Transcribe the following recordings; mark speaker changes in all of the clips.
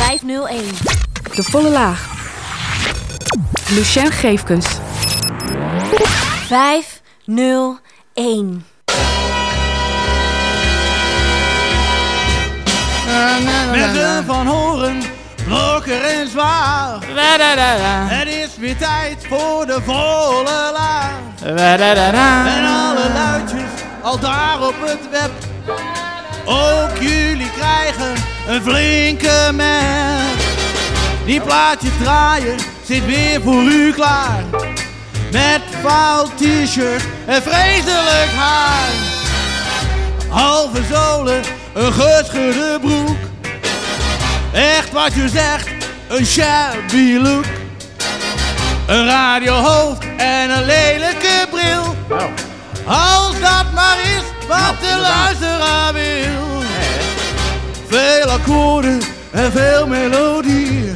Speaker 1: 501.
Speaker 2: De volle laag. Lucien Geefkens.
Speaker 1: 501.
Speaker 3: Mensen van Horen, Blokker en Zwaar. Het is weer tijd voor de volle laag. En alle luidjes al daar op het web. Ook jullie krijgen een flinke merk. Die plaatjes draaien zit weer voor u klaar. Met fout t-shirt en vreselijk haar. Halve zolen, een geschudde broek. Echt wat je zegt, een shabby look. Een radiohoofd en een lelijke bril. Als dat maar is wat de luisteraar wil. Veel akkoorden en veel melodie.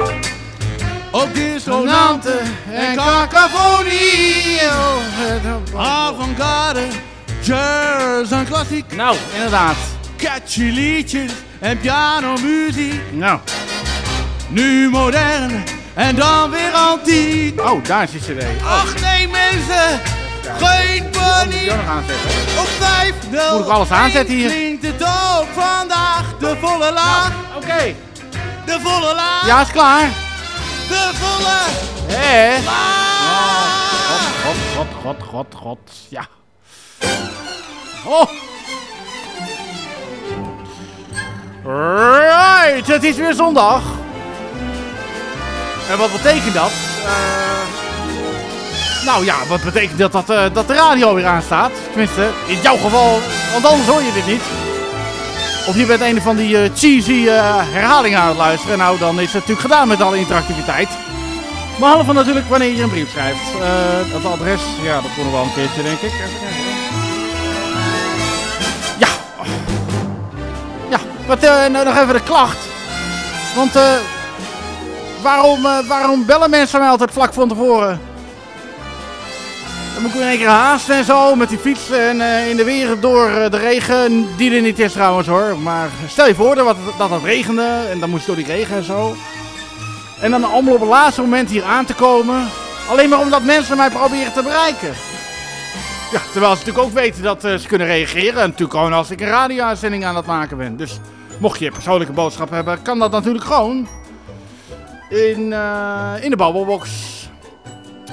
Speaker 3: Ook dissonanten en cacophonie. Avant-garde, jazz en klassiek.
Speaker 4: Nou, inderdaad.
Speaker 3: Catchy liedjes en pianomuziek.
Speaker 4: Nou.
Speaker 3: Nu modern en dan weer antiek.
Speaker 4: Oh, daar die cd. Oh,
Speaker 3: Ach nee mensen, geen paniek. Op 5 0
Speaker 4: Moet ik alles aanzetten hier?
Speaker 3: Klinkt het ook vandaag de volle laag,
Speaker 4: Oké.
Speaker 3: de volle laag,
Speaker 4: Ja, is klaar.
Speaker 3: de volle
Speaker 4: Hé.
Speaker 3: laag.
Speaker 4: God, god, god, god, god. Ja. Oh. Right, het is weer zondag. En wat betekent dat? Eh, nou ja, wat betekent dat dat, eh, dat de radio weer aanstaat? Tenminste, in jouw geval, want anders hoor je dit niet. Of je bent een van die eh, cheesy eh, herhalingen aan het luisteren. Nou, dan is het natuurlijk gedaan met alle interactiviteit. Behalve natuurlijk wanneer je een brief schrijft. Het adres, ja, dat kon nog wel een keertje, denk ik. Ja. Ja, wat, nou nog even de klacht. Want, waarom, waarom bellen mensen mij altijd vlak van tevoren? Dan moet ik in één keer haasten en zo, met die fiets en eh, in de weer door eh, de regen. Die er niet is trouwens hoor, maar stel je voor dat, het- dat regende en dan moest je door die regen en zo. En dan allemaal op het laatste moment hier aan te komen. Alleen maar omdat mensen mij proberen te bereiken. Ja, terwijl ze natuurlijk ook weten dat eh, ze kunnen reageren. En natuurlijk gewoon als ik een radio-uitzending aan het maken ben. Dus mocht je een persoonlijke boodschap hebben, kan dat natuurlijk gewoon. In, in de babbelbox.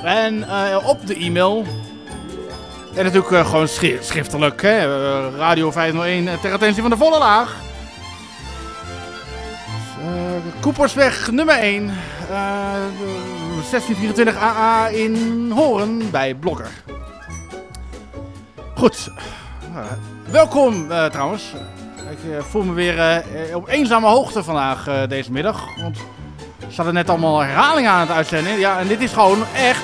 Speaker 4: En eh, op de e-mail. En natuurlijk eh, gewoon schri- schriftelijk. Hè? Eh, Radio 501 eh, ter attentie van de volle laag. Eh, Koepersweg nummer 1. eh, 1624 AA in Horen bij Blokker. Goed. Welkom trouwens. Ik voel me weer op eenzame hoogte vandaag deze middag. Want er zaten net allemaal herhalingen aan het uitzenden. Ja, en dit is gewoon echt...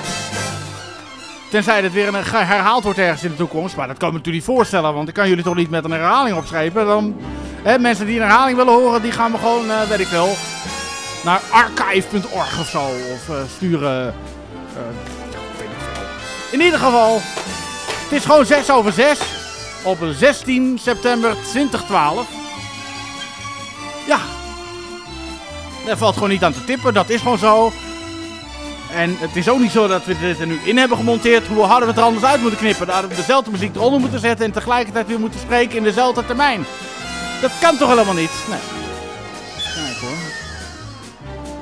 Speaker 4: Tenzij het weer een, herhaald wordt ergens in de toekomst. Maar dat kan ik me natuurlijk niet voorstellen. Want ik kan jullie toch niet met een herhaling opschrijven. Dan, hè, mensen die een herhaling willen horen, die gaan we gewoon, eh, weet ik wel, naar archive.org of zo. Of eh, sturen. veel. In ieder geval, het is gewoon 6 over 6 op 16 september 2012. Ja, daar valt gewoon niet aan te tippen, dat is gewoon zo. En het is ook niet zo dat we dit er nu in hebben gemonteerd. Hoe hadden we het er anders uit moeten knippen? Dan hadden we dezelfde muziek eronder moeten zetten en tegelijkertijd weer moeten spreken in dezelfde termijn. Dat kan toch helemaal niet? Nee. Kijken hoor.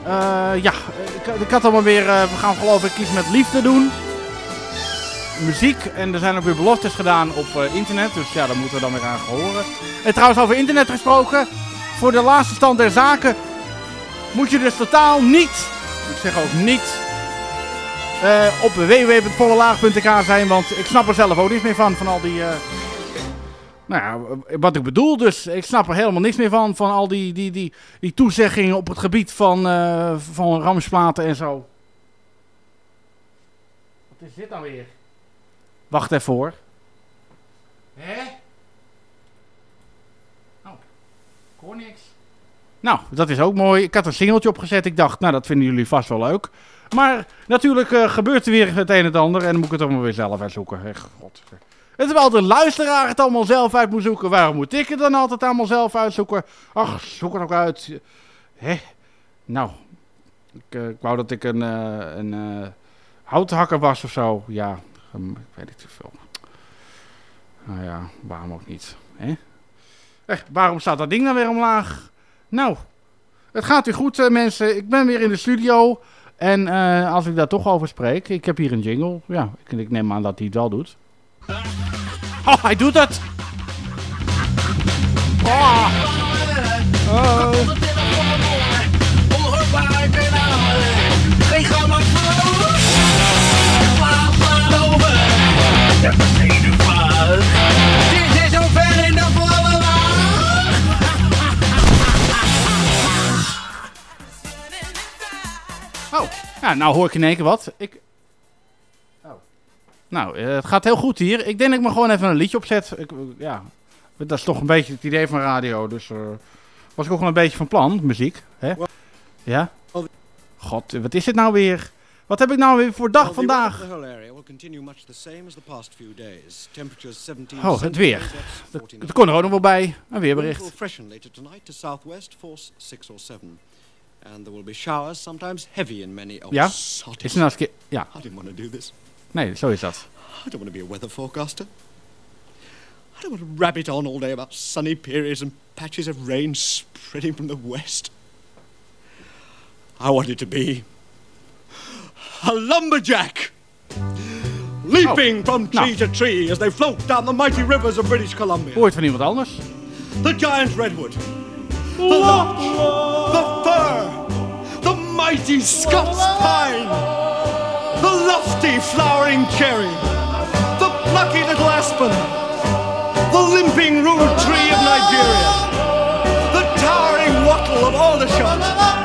Speaker 4: Eh, ja, ik, ik had allemaal weer, eh, we gaan geloof ik iets met liefde doen. Muziek en er zijn ook weer beloftes gedaan op eh, internet, dus ja, daar moeten we dan weer aan gehoren. En trouwens over internet gesproken, voor de laatste stand der zaken moet je dus totaal niet, ik zeg ook niet, eh, op www.vollelaag.nk zijn, want ik snap er zelf ook niets meer van, van al die... eh, nou ja, wat ik bedoel dus, ik snap er helemaal niks meer van, van al die, die, die, die toezeggingen op het gebied van, eh van ramsplaten en zo. Wat is dit nou weer? Wacht even hoor. Hè? Oh, ik hoor niks. Nou, dat is ook mooi. Ik had een singeltje opgezet. Ik dacht, nou, dat vinden jullie vast wel leuk. Maar natuurlijk eh, gebeurt er weer het een en het ander. En dan moet ik het allemaal weer zelf uitzoeken. Echt, god. En terwijl de luisteraar het allemaal zelf uit moet zoeken. Waarom moet ik het dan altijd allemaal zelf uitzoeken? Ach, zoek het ook uit. Hè? Nou, ik, eh, ik wou dat ik een, eh, een houthakker was of zo. Ja, ehm, ik weet niet te veel. Nou ja, waarom ook niet. Hè? Waarom staat dat ding dan weer omlaag? Nou, het gaat weer goed eh, mensen. Ik ben weer in de studio. En eh, als ik daar toch over spreek, ik heb hier een jingle. Ja, ik, ik neem aan dat hij het wel doet. Oh, hij doet het! Oh. Oh.
Speaker 3: Dit
Speaker 4: Oh, ja, nou hoor ik in één keer wat. Ik... Oh. Nou, eh, het gaat heel goed hier. Ik denk dat ik maar gewoon even een liedje opzet. Ik, ja, dat is toch een beetje het idee van radio. Dus eh, was ik ook wel een beetje van plan, muziek. Hè? Ja? God, wat is dit nou weer? Wat heb ik nou weer voor dag vandaag?
Speaker 2: The whole area will continue much the same as the past few days. Temperatures 17
Speaker 4: Oh, het weer.
Speaker 2: centigrade,
Speaker 4: Dat,
Speaker 2: 14
Speaker 4: dat kon er ook nog wel bij. Een weerbericht.
Speaker 2: And there will be showers, sometimes heavy in many. Oh,
Speaker 4: Ja?
Speaker 2: sod
Speaker 4: Is
Speaker 2: it.
Speaker 4: nou eens een keer... Ja,
Speaker 2: I didn't want to do this.
Speaker 4: nee, zo is dat.
Speaker 2: I don't want to be a weather forecaster. I don't want to rabbit on all day about sunny periods and patches of rain spreading from the west. I want it to be a lumberjack. Leaping oh, from tree
Speaker 4: nou.
Speaker 2: to tree as they float down the mighty rivers of British Columbia.
Speaker 4: Hoort van iemand anders?
Speaker 2: The giant redwood, the larch, the fir, the mighty Scots pine, the lofty flowering cherry, the plucky little aspen, the limping rude tree of Nigeria, the towering wattle of Aldershot,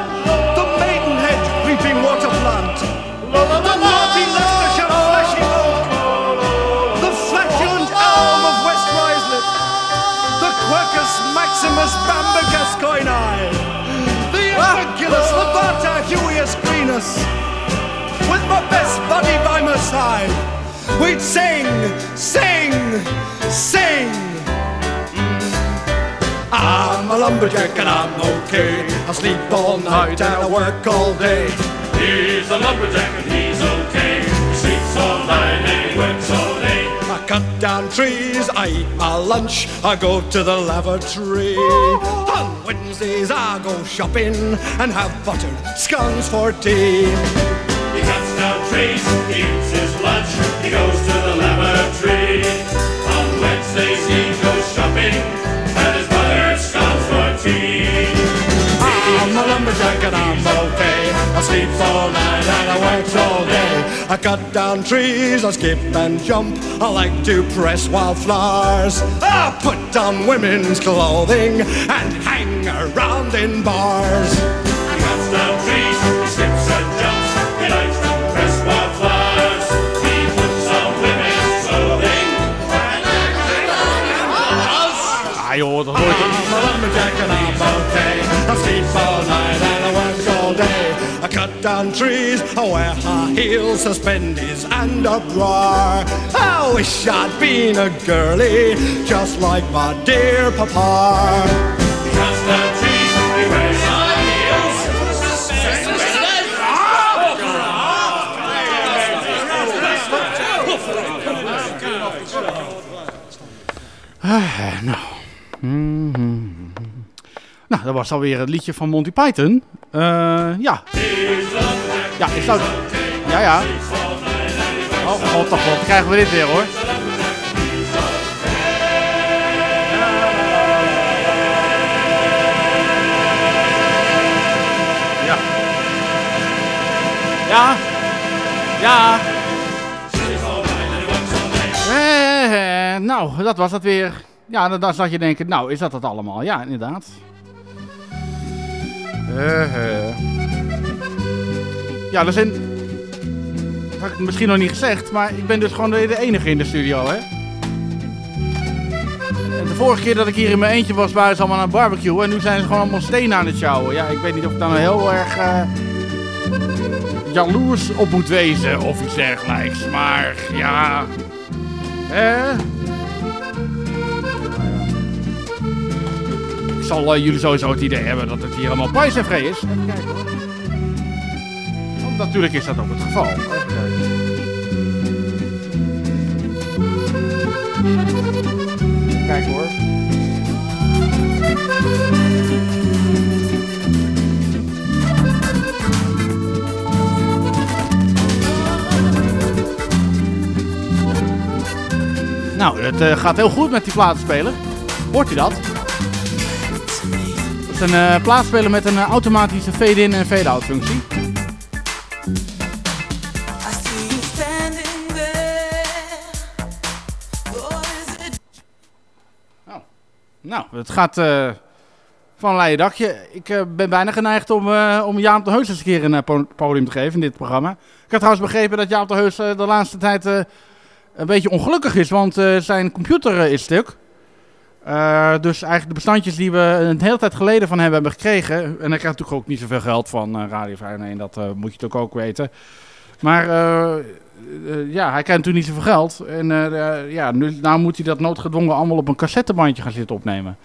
Speaker 2: side, we'd sing, sing, sing. I'm a lumberjack and I'm okay. I sleep all night and I work all day.
Speaker 5: He's a lumberjack and he's okay. He sleeps all night and he works all day.
Speaker 2: I cut down trees, I eat my lunch, I go to the lavatory. On Wednesdays I go shopping and have buttered scones for tea.
Speaker 5: He cuts down trees, he eats his lunch, he goes to the lavatory. On Wednesdays he goes shopping, and his mother scones for tea.
Speaker 2: I'm a lumberjack and I'm okay. I sleep all night and I work all day. I cut down trees, I skip and jump. I like to press wildflowers. I put on women's clothing and hang around in bars.
Speaker 4: Joh, dat.
Speaker 2: I'm a lumberjack and I'm okay. I sleep all night and I work all day. I cut down trees, I wear high heels, suspenders and a bra. I wish I'd been a girlie, just like my dear papa.
Speaker 5: he cuts down trees, he wears high heels.
Speaker 4: suspenders Ah, Mhm. Nou, dat was alweer het liedje van Monty Python. Eh, ja. Ja, ik. Ja, ja. Oh, god, god. Krijgen we dit weer, hoor. Ja. Ja. Ja. Eh, nou, dat was het weer. Ja, dan, dan zat je denken, nou, is dat het allemaal? Ja, inderdaad. Eh, eh. Ja, er zijn... Dat heb ik misschien nog niet gezegd, maar ik ben dus gewoon de, de enige in de studio, hè. De vorige keer dat ik hier in mijn eentje was, waren ze allemaal aan het barbecuen. En nu zijn ze gewoon allemaal stenen aan het sjouwen. Ja, ik weet niet of ik dan heel erg... eh, jaloers op moet wezen of iets dergelijks. Maar ja... Hè? Zal eh, jullie sowieso het idee hebben dat het hier allemaal pijs en vrij is. Even kijken hoor. natuurlijk is dat ook het geval. Kijk hoor. Nou, het eh, gaat heel goed met die platenspeler. Hoort u dat? Een eh plaatspeler met een eh, automatische fade-in en fade-out functie.
Speaker 6: It?
Speaker 4: Nou, het gaat eh, van een leien dakje. Ik ben bijna geneigd om, om Jaap de Heus eens een keer een po- podium te geven in dit programma. Ik heb trouwens begrepen dat Jaap de Heus de laatste tijd een beetje ongelukkig is, want zijn computer is stuk. Eh, dus eigenlijk de bestandjes die we een hele tijd geleden van hem hebben gekregen. En hij krijgt natuurlijk ook niet zoveel geld van eh, Radio 501, dat eh, moet je natuurlijk ook weten. Maar ja, hij krijgt natuurlijk niet zoveel geld. En ja, nu nou moet hij dat noodgedwongen allemaal op een cassettebandje gaan zitten opnemen.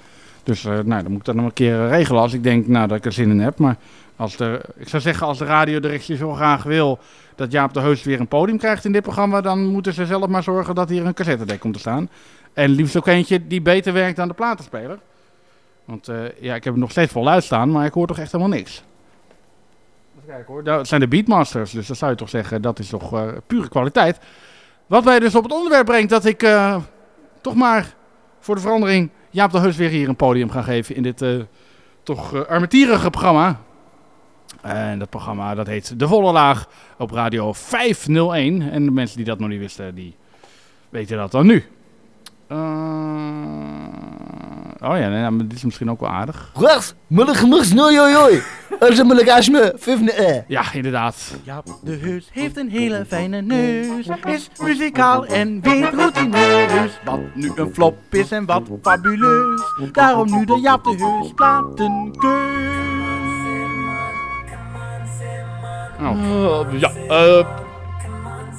Speaker 4: Dus nou, dan moet ik dat nog een keer regelen als ik denk nou, dat ik er zin in heb. Maar als de, ik zou zeggen, als de radiodirectie zo graag wil dat Jaap de Heus weer een podium krijgt in dit programma, dan moeten ze zelf maar zorgen dat hier een cassettedek komt te staan. En liefst ook eentje die beter werkt dan de platenspeler. Want eh, ja, ik heb hem nog steeds vol uitstaan, maar ik hoor toch echt helemaal niks. Even kijken hoor, dat zijn de Beatmasters, dus dat zou je toch zeggen, dat is toch eh, pure kwaliteit. Wat mij dus op het onderwerp brengt dat ik eh, toch maar voor de verandering Jaap de Heus weer hier een podium ga geven in dit toch armetierige programma. En dat programma dat heet De Volle Laag op radio 501. En de mensen die dat nog niet wisten, die weten dat dan nu. Uh, oh ja, nee, nou, dit is misschien ook wel aardig.
Speaker 7: Rechts, mullig mugs, nooi, oi, oi. Als een mullig asme, vijfde eh.
Speaker 4: Ja, inderdaad. Jaap de Heus heeft een hele fijne neus. Is muzikaal en weet routineus. Wat nu een flop is en wat fabuleus. Daarom nu de Jaap de Heus platenkeus. Oh.
Speaker 8: Ja, eh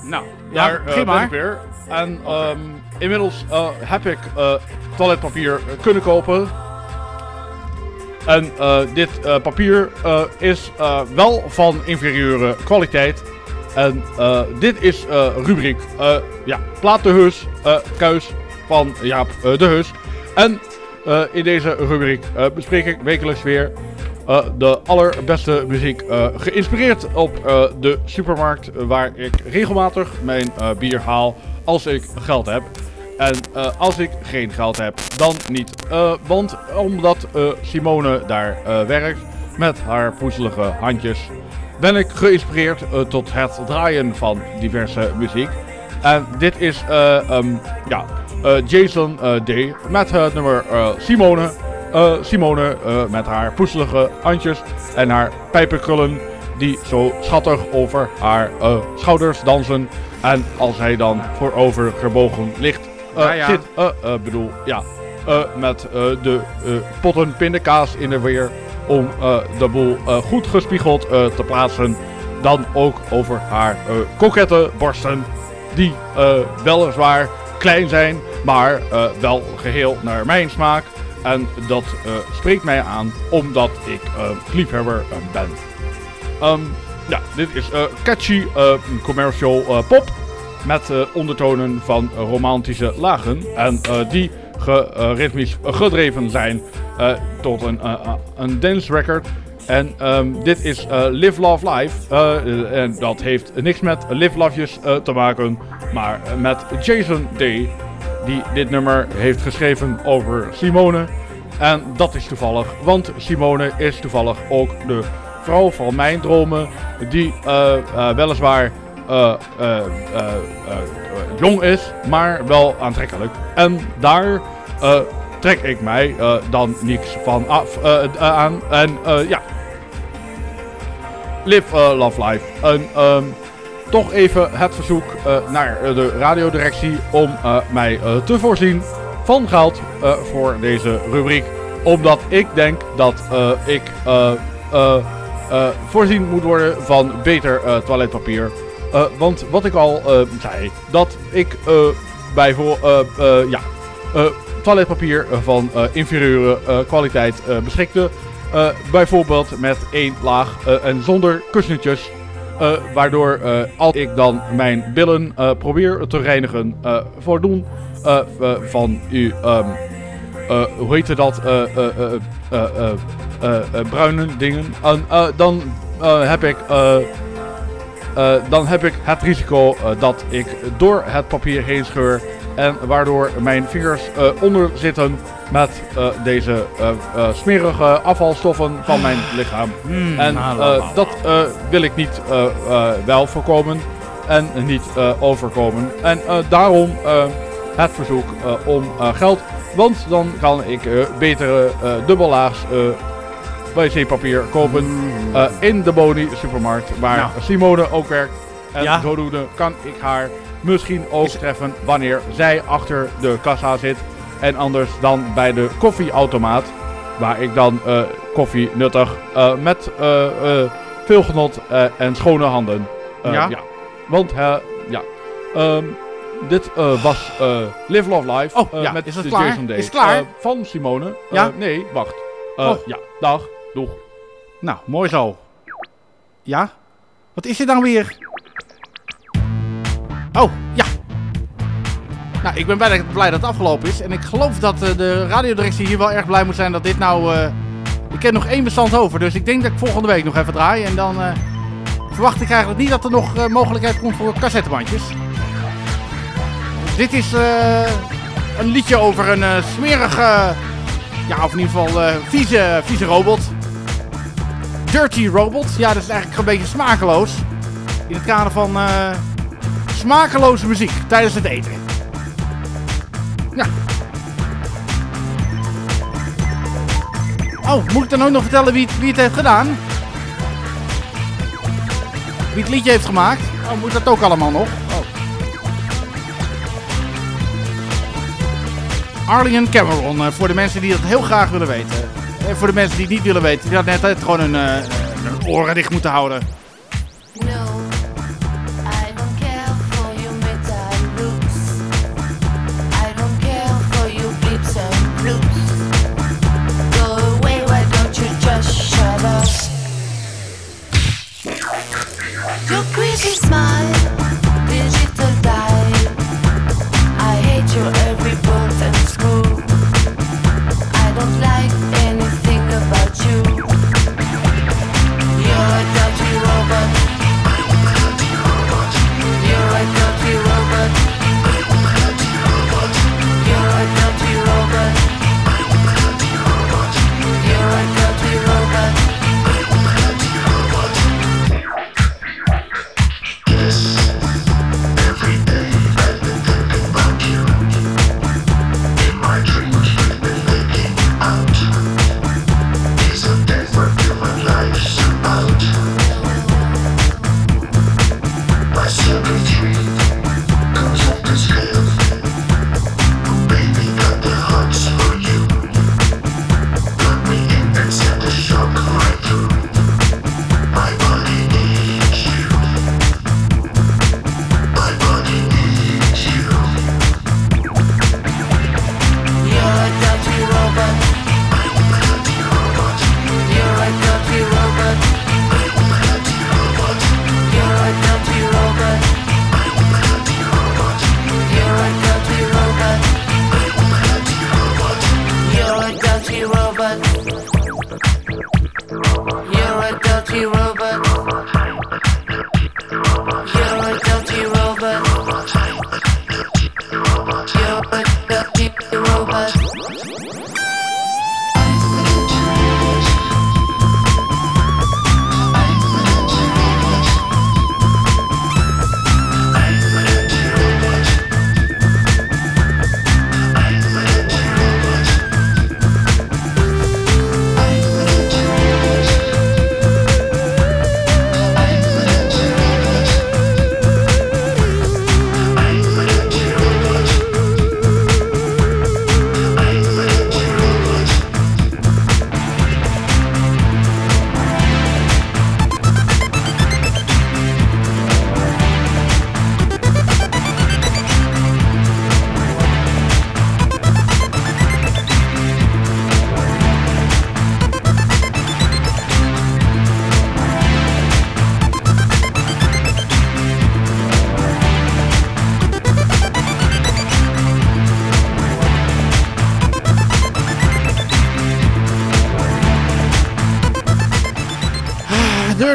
Speaker 4: Nou,
Speaker 8: daar
Speaker 4: ja,
Speaker 8: ben
Speaker 4: maar.
Speaker 8: ik weer. En ehm, inmiddels eh, heb ik eh, toiletpapier eh, kunnen kopen. En dit papier is wel van inferieure kwaliteit. En dit is rubriek ja, Plaat de Heus, Kuis van Jaap de Heus. En in deze rubriek bespreek ik wekelijks weer de allerbeste muziek. geïnspireerd op de supermarkt waar ik regelmatig mijn bier haal als ik geld heb. En eh, als ik geen geld heb, dan niet. Eh, want omdat eh, Simone daar werkt met haar poezelige handjes, ben ik geïnspireerd tot het draaien van diverse muziek. En dit is eh, ehm, ja, Jason D. met het nummer Simone. Simone met haar poezelige handjes en haar pijpenkrullen die zo schattig over haar eh, schouders dansen. En als hij dan voorover gebogen ligt, eh,
Speaker 4: Ja, ja.
Speaker 8: zit, eh, bedoel, ja, met de potten pindakaas in de weer om de boel goed gespiegeld te plaatsen. Dan ook over haar kokette borsten, die weliswaar klein zijn, maar wel geheel naar mijn smaak. En dat spreekt mij aan omdat ik eh, liefhebber ben. Ehm, ja, dit is eh, catchy eh, commercial eh, pop met ondertonen van romantische lagen. En die ge, ritmisch gedreven zijn tot een, een dance record. En ehm, dit is Live Love Life. En dat heeft niks met Live Lovejes te maken, maar met Jason Day. Die dit nummer heeft geschreven over Simone. En dat is toevallig, want Simone is toevallig ook de vrouw van mijn dromen. Die eh, eh, weliswaar eh, jong is, maar wel aantrekkelijk. En daar trek ik mij dan niks van af, aan. En ja, Live Love Life. En ehm, toch even het verzoek naar de radiodirectie om mij te voorzien van geld voor deze rubriek. Omdat ik denk dat ik voorzien moet worden van beter eh, toiletpapier. Eh, want wat ik al eh, zei, dat ik eh eh, eh, ja, eh, toiletpapier van eh, inferieure eh, kwaliteit eh, beschikte. Eh, bijvoorbeeld met één laag eh, en zonder kussentjes. eh, waardoor eh, als ik dan mijn billen eh, probeer te reinigen, eh eh, eh, van uw, ehm, eh, hoe heette dat, eh, eh, eh, eh, eh, eh, eh, bruine dingen, En, eh, dan eh, heb ik... eh, eh, dan heb ik het risico eh, dat ik door het papier heen scheur en waardoor mijn vingers eh, onder zitten met eh, deze eh, eh, smerige afvalstoffen van mijn lichaam. en
Speaker 4: nou,
Speaker 8: eh,
Speaker 4: nou, nou,
Speaker 8: dat eh, wil ik niet eh, eh, wel voorkomen en niet eh, overkomen. En eh, daarom eh, het verzoek eh, om eh, geld, want dan kan ik eh, betere eh dubbellaags eh, wc-papier kopen eh, in de Boni supermarkt waar
Speaker 4: Nou.
Speaker 8: Simone ook werkt. En
Speaker 4: Ja.
Speaker 8: zodoende kan ik haar misschien ook treffen wanneer zij achter de kassa zit. En anders dan bij de koffieautomaat. Waar ik dan koffie nuttig met veel genot en schone handen. Eh,
Speaker 4: Ja?
Speaker 8: Want eh, ja. Ehm, dit eh, was eh, Live Love Life.
Speaker 4: Oh,
Speaker 8: eh,
Speaker 4: ja.
Speaker 8: met
Speaker 4: Is het
Speaker 8: de
Speaker 4: klaar?
Speaker 8: Jason Day.
Speaker 4: Is het klaar?
Speaker 8: Van Simone.
Speaker 4: Ja?
Speaker 8: nee, wacht.
Speaker 4: Oh.
Speaker 8: Ja, dag. Doeg.
Speaker 4: Nou, mooi zo. Ja? Wat is dit nou weer? Oh, ja. Nou, ik ben blij, blij dat het afgelopen is. En ik geloof dat de radiodirectie hier wel erg blij moet zijn dat dit nou... ik heb nog één bestand over, dus ik denk dat ik volgende week nog even draai. En dan verwacht ik eigenlijk niet dat er nog mogelijkheid komt voor cassettebandjes. Dit is eh, een liedje over een eh, smerige... Ja, of in ieder geval eh, vieze, vieze robot. Dirty Robot. Ja, dat is eigenlijk een beetje smakeloos. In het kader van smakeloze muziek tijdens het eten. Ja. Oh, moet ik dan ook nog vertellen wie het, wie het heeft gedaan? Wie het liedje heeft gemaakt? Oh, moet dat ook allemaal nog? Arlington Cameron, eh, voor de mensen die dat heel graag willen weten. En voor de mensen die niet willen weten, die hadden net altijd gewoon hun, eh, oren dicht moeten houden.
Speaker 9: Your roots.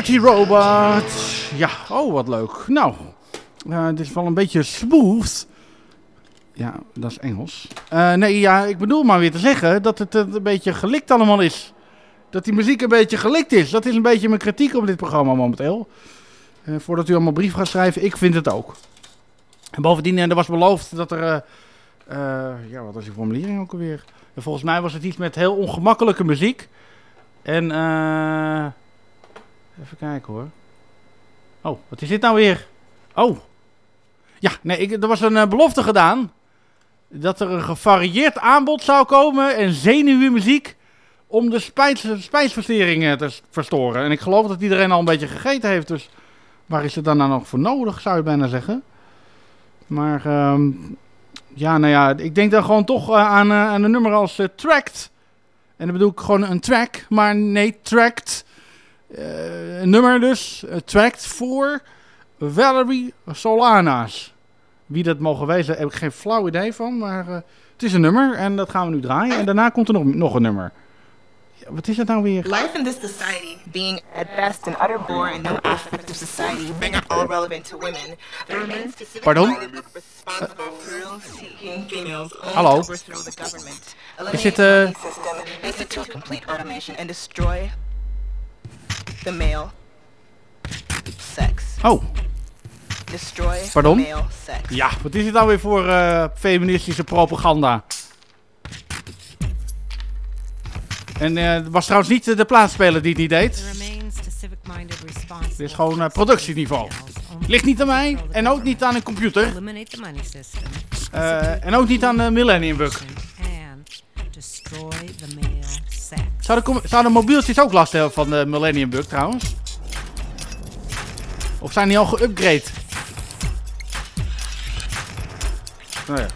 Speaker 9: Dirty Robot.
Speaker 4: Ja, oh wat leuk. Nou, dit is wel een beetje smooth. Ja, dat is Engels. Eh, nee, ja, ik bedoel maar weer te zeggen dat het eh, een beetje gelikt allemaal is. Dat die muziek een beetje gelikt is. Dat is een beetje mijn kritiek op dit programma momenteel. Voordat u allemaal brief gaat schrijven, ik vind het ook. En bovendien, er was beloofd dat er... ja, wat was die formulering ook alweer? En volgens mij was het iets met heel ongemakkelijke muziek. En, eh... even kijken hoor. Oh, wat is dit nou weer? Oh. Ja, nee, ik, er was een eh, belofte gedaan. Dat er een gevarieerd aanbod zou komen en zenuwmuziek om de spijs, eh, te verstoren. En ik geloof dat iedereen al een beetje gegeten heeft, dus waar is het dan nou nog voor nodig, zou je bijna zeggen. Maar ehm, ja, nou ja, ik denk dan gewoon toch eh, aan, aan een nummer als Tracked. En dan bedoel ik gewoon een track, maar nee, Tracked. Eh, een nummer dus, Tracked voor Valerie Solanas. Wie dat mogen wezen, heb ik geen flauw idee van, maar eh, het is een nummer en dat gaan we nu draaien. En daarna komt er nog, nog een nummer. Wat is het nou weer?
Speaker 10: Life in this society, being at best an utter bore in no aspect of society, being all relevant to women, there remains specific
Speaker 4: Pardon? Hallo? Is dit, eh,
Speaker 10: the male sex.
Speaker 4: Oh,
Speaker 10: Destroy
Speaker 4: Pardon?
Speaker 10: the male sex.
Speaker 4: ja, wat is dit nou weer voor eh, feministische propaganda? En eh, het was trouwens niet eh, de plaatspeler die het niet deed. Dit is gewoon eh, productieniveau. Ligt niet aan mij en ook niet aan een computer. Eh, en ook niet aan de Millennium Bug. Zouden, zouden mobieltjes ook last hebben van de Millennium Bug trouwens? Of zijn die al geüpgrade? Nou ja,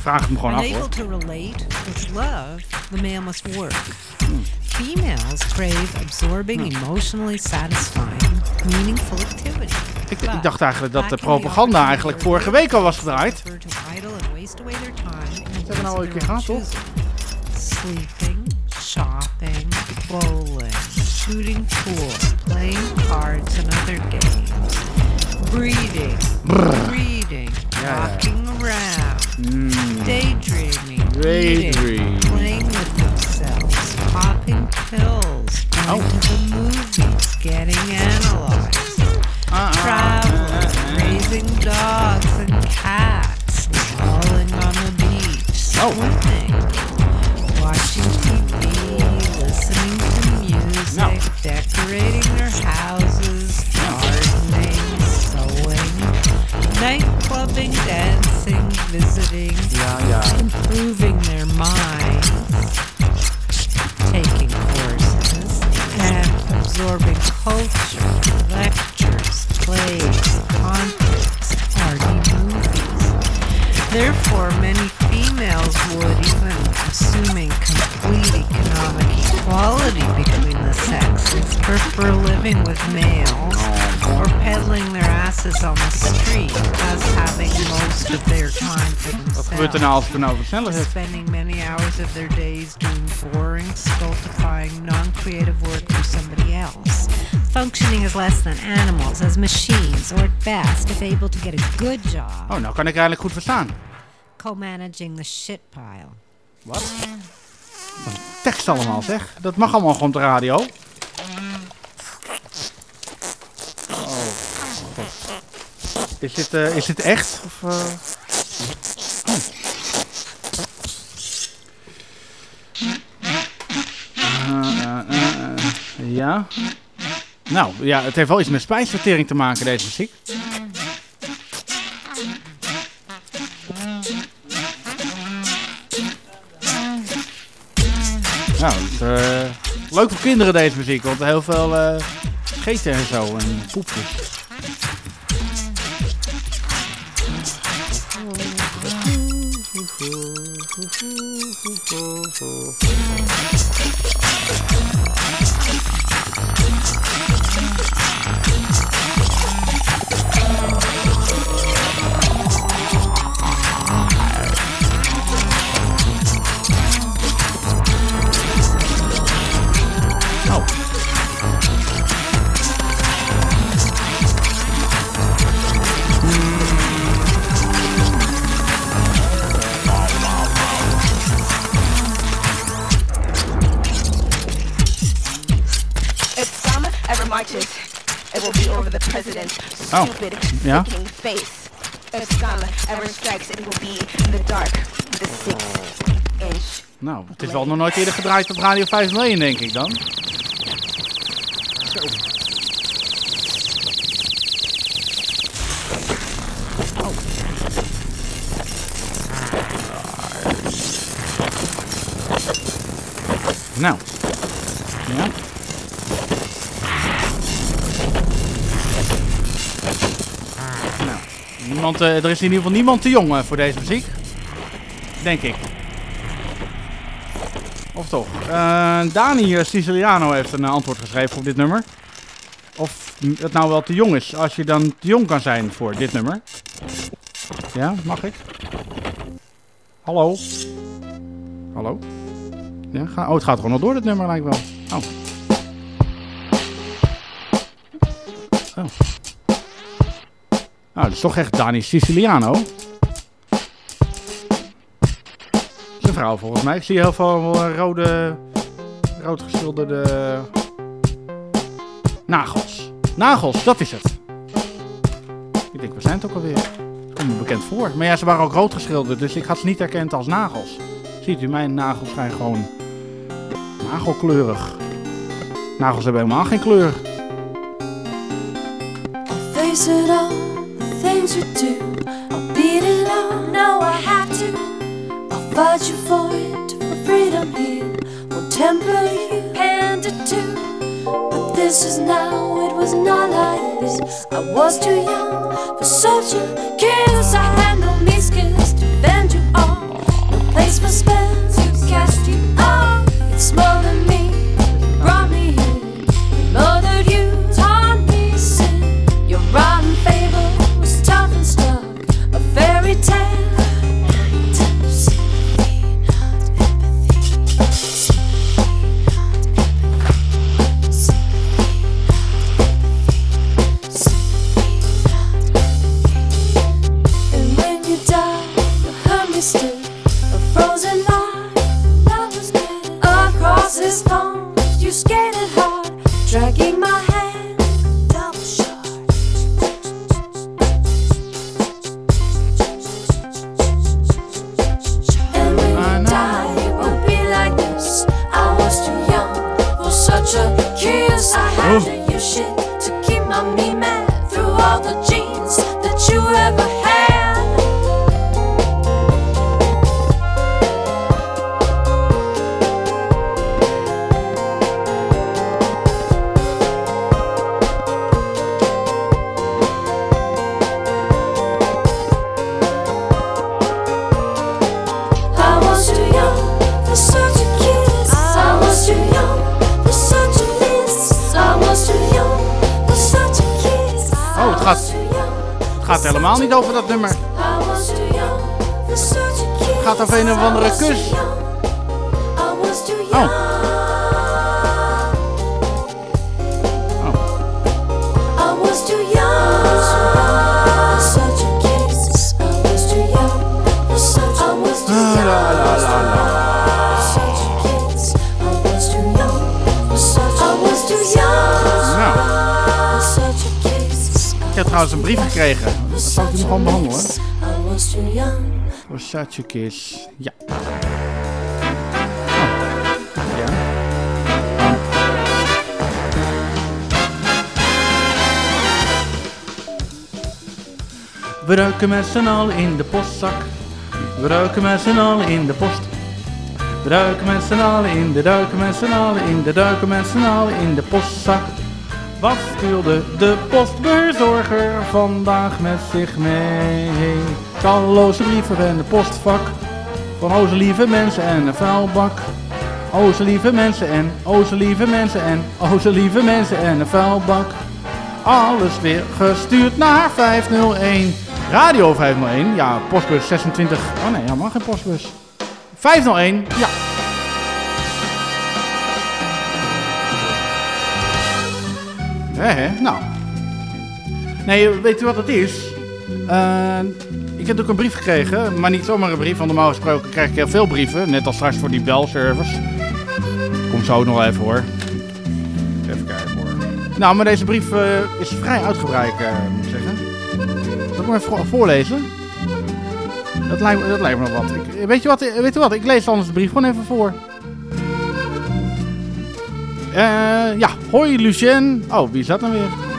Speaker 4: vraag het me gewoon af
Speaker 11: Unable
Speaker 4: hoor.
Speaker 11: to relate with love, the male must work. Females crave absorbing, emotionally satisfying, meaningful activity.
Speaker 4: Ik, ik dacht eigenlijk dat de propaganda eigenlijk vorige week al was gedraaid.
Speaker 11: In
Speaker 4: hebben we nou
Speaker 11: ways
Speaker 4: een keer gehad, toch?
Speaker 11: Sleeping, shopping, bowling, shooting pool, playing cards and other games, breeding, reading,
Speaker 4: ja.
Speaker 11: walking around,
Speaker 4: Mm.
Speaker 11: daydreaming,
Speaker 4: Daydream.
Speaker 11: playing with themselves, popping pills, going to the movies, getting analyzed, traveling, raising dogs and cats, falling on the beach, swimming, watching TV, listening to music, decorating their houses, gardening, sewing, nightclubbing, dancing, visiting, improving their minds, taking courses, and absorbing culture, lectures, plays, concerts, party movies. Therefore, many prefer living with males or peddling their asses on the street as having most of their time for
Speaker 4: Wat gebeurt er nou als ik het nou?
Speaker 11: Spending many hours of their days doing boring, stultifying, non-creative work for somebody else. Functioning as less than animals, as machines, or at best, if able to get a good job,
Speaker 4: Oh, nou kan ik eigenlijk goed verstaan.
Speaker 11: co-managing the shit pile.
Speaker 4: Wat? Tekst allemaal zeg. Dat mag allemaal gewoon op de radio. Oh, God. Is dit, eh, is dit echt? Of, eh? ja. Nou, ja, het heeft wel iets met spijsvertering te maken, deze muziek. Nou, het eh, leuk voor kinderen deze muziek, want heel veel scheten en zo en poepjes.
Speaker 10: Ooh, ooh, ooh, president's
Speaker 4: Oh,
Speaker 10: stupid,
Speaker 4: yeah.
Speaker 10: face. If scum ever strikes, it will be in the dark with a six-inch
Speaker 4: Nou, het is wel nog nooit eerder gedraaid op Radio 501, denk ik dan. Zo. Nou. Ja. Niemand, eh, er is in ieder geval niemand te jong eh, voor deze muziek. Denk ik. Of toch? Eh, Dani Siciliano heeft een antwoord geschreven op dit nummer. Of het nou wel te jong is, als je dan te jong kan zijn voor dit nummer. Ja, mag ik? Hallo? Hallo? Ja, ga, oh, het gaat gewoon nog door, dit nummer lijkt wel. Oh. Oh. Nou, dat is toch echt Dani Siciliano. een vrouw volgens mij. Ik zie heel veel rode, rood geschilderde nagels. Nagels, dat is het. Ik denk, we zijn het ook alweer. Komt me bekend voor. Maar ja, ze waren ook rood geschilderd, dus ik had ze niet herkend als nagels. Ziet u, mijn nagels zijn gewoon nagelkleurig. Nagels hebben helemaal geen kleur.
Speaker 12: Face all, the things you do. I'll beat it all, no, I have to. I'll fight you for it, for freedom here. Won't temper you, hand it to. But this is now, it was not like this. I was too young for such a kiss. I had no means to bend you all. No place for spells to cast Kiss.
Speaker 4: Ja. Oh. Ja. We ruiken met z'n allen in de postzak. We ruiken met z'n allen in de post. We ruiken met z'n allen in de duiken met z'n allen in de duiken met z'n allen in de postzak. Wat stuurde de postbezorger vandaag met zich mee? Talloze brieven en de postvak van onze lieve mensen en een vuilbak. Onze lieve mensen en, onze lieve mensen en, onze lieve mensen en een vuilbak. Alles weer gestuurd naar 501. Radio 501, ja, postbus 26. Oh nee, helemaal geen postbus. 501, ja. Hè, nou. Nee, weet u wat het is? Ik heb ook een brief gekregen, maar niet zomaar een brief, want normaal gesproken krijg ik heel veel brieven. Net als straks voor die belservice. Kom zo nog even hoor. Even kijken hoor. Nou, maar deze brief eh, is vrij uitgebreid, eh, moet ik zeggen. Zal ik hem even voor- voorlezen? Dat lijkt, me- dat lijkt me nog wat. Ik, weet, je wat eh, weet je wat? Ik lees anders de brief gewoon even voor. Eh, ja, hoi Lucien. Oh, wie is dat nou weer?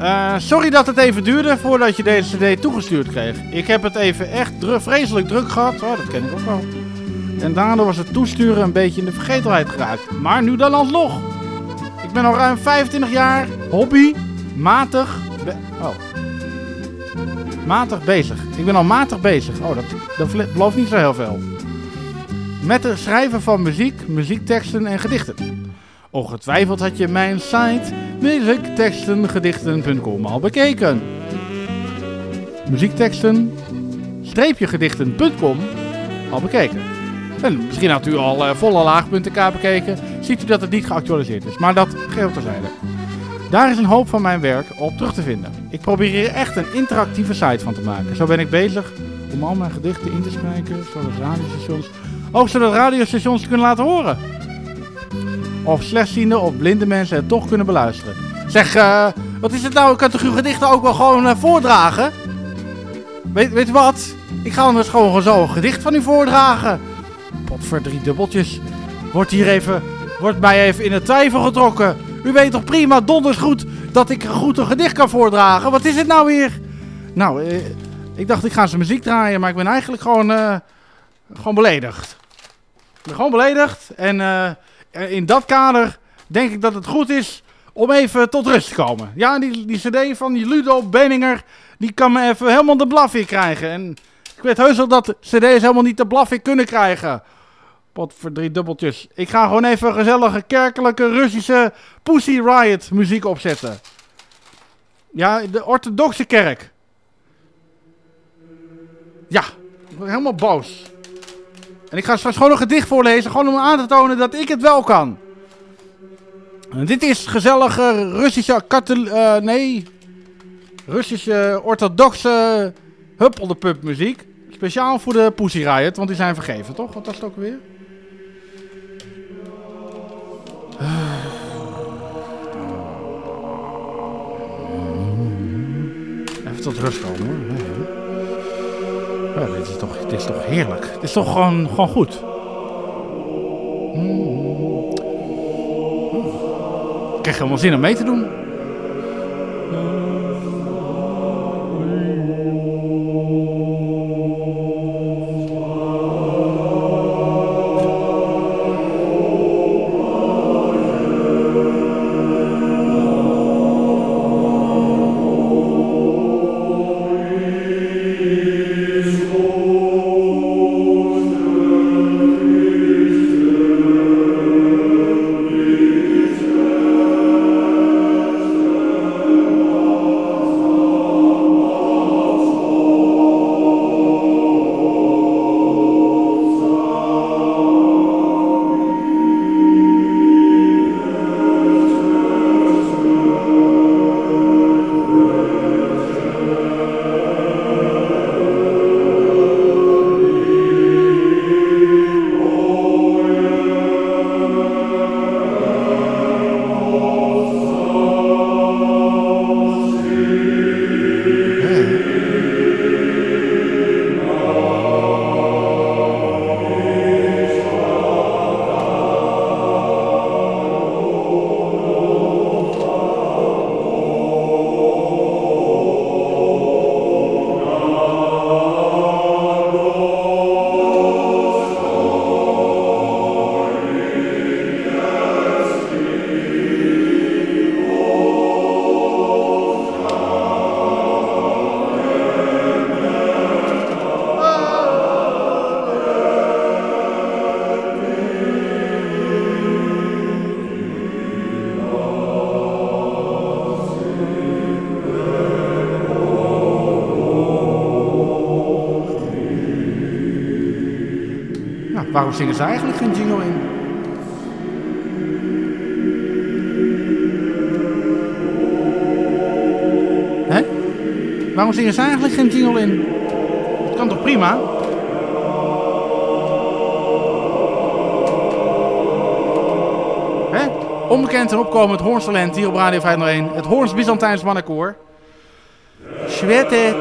Speaker 4: Eh, sorry dat het even duurde voordat je deze cd toegestuurd kreeg. Ik heb het even echt dru- vreselijk druk gehad. Dat ken ik ook wel. En daardoor was het toesturen een beetje in de vergetelheid geraakt. Maar nu dan alsnog. Ik ben al ruim 25 jaar hobby, matig, oh. matig bezig. Ik ben al matig bezig. Oh, dat, dat belooft niet zo heel veel. Met het schrijven van muziek, muziekteksten en gedichten. Ongetwijfeld had je mijn site muziektekstengedichten.com al bekeken. Muziekteksten streepje gedichten.com al bekeken. En misschien had u al eh, volle laag.k bekeken. Ziet u dat het niet geactualiseerd is. Maar dat geheel terzijde. Daar is een hoop van mijn werk op terug te vinden. Ik probeer hier echt een interactieve site van te maken. Zo ben ik bezig om al mijn gedichten in te spreken. Zodat radiostations, ook zodat radiostations kunnen laten horen. Of slechtziende of blinde mensen het toch kunnen beluisteren. Zeg, eh, wat is het nou? Ik kan toch uw gedichten ook wel gewoon eh, voordragen? Weet, weet wat? Ik ga anders gewoon zo een gedicht van u voordragen. Pot voor drie dubbeltjes. Wordt hier even, wordt mij even in het twijfel getrokken. U weet toch prima, donders goed, dat ik goed een gedicht kan voordragen. Wat is het nou weer? Nou, eh, ik dacht ik ga zijn muziek draaien, maar ik ben eigenlijk gewoon, gewoon beledigd. Ik ben gewoon beledigd en in dat kader denk ik dat het goed is om even tot rust te komen. Ja, die, die cd van die Ludo Benninger, die kan me even helemaal de blaffie krijgen. En ik weet heus wel dat cd's helemaal niet de blaffie kunnen krijgen. Pot voor drie dubbeltjes. Ik ga gewoon even gezellige kerkelijke Russische Pussy Riot muziek opzetten. Ja, de orthodoxe kerk. Ja, helemaal boos. En ik ga straks gewoon een gedicht voorlezen, gewoon om aan te tonen dat ik het wel kan. En dit is gezellige Russische eh, nee. Russische orthodoxe huppeldepup muziek. Speciaal voor de Pussy Riot, want die zijn vergeven, toch? Wat was het ook weer? Even tot rust komen hoor. Ja, dit, is toch, dit is toch heerlijk. Dit is toch gewoon, gewoon goed. Mm. Ik krijg helemaal zin om mee te doen. waarom zingen ze eigenlijk geen jingle in? Hè? Waarom zingen ze eigenlijk geen jingle in? Dat kan toch prima? Hè? Onbekend en opkomend Hoorns talent hier op Radio 501. Het Hoorns Byzantijns mannenkoor. Schwette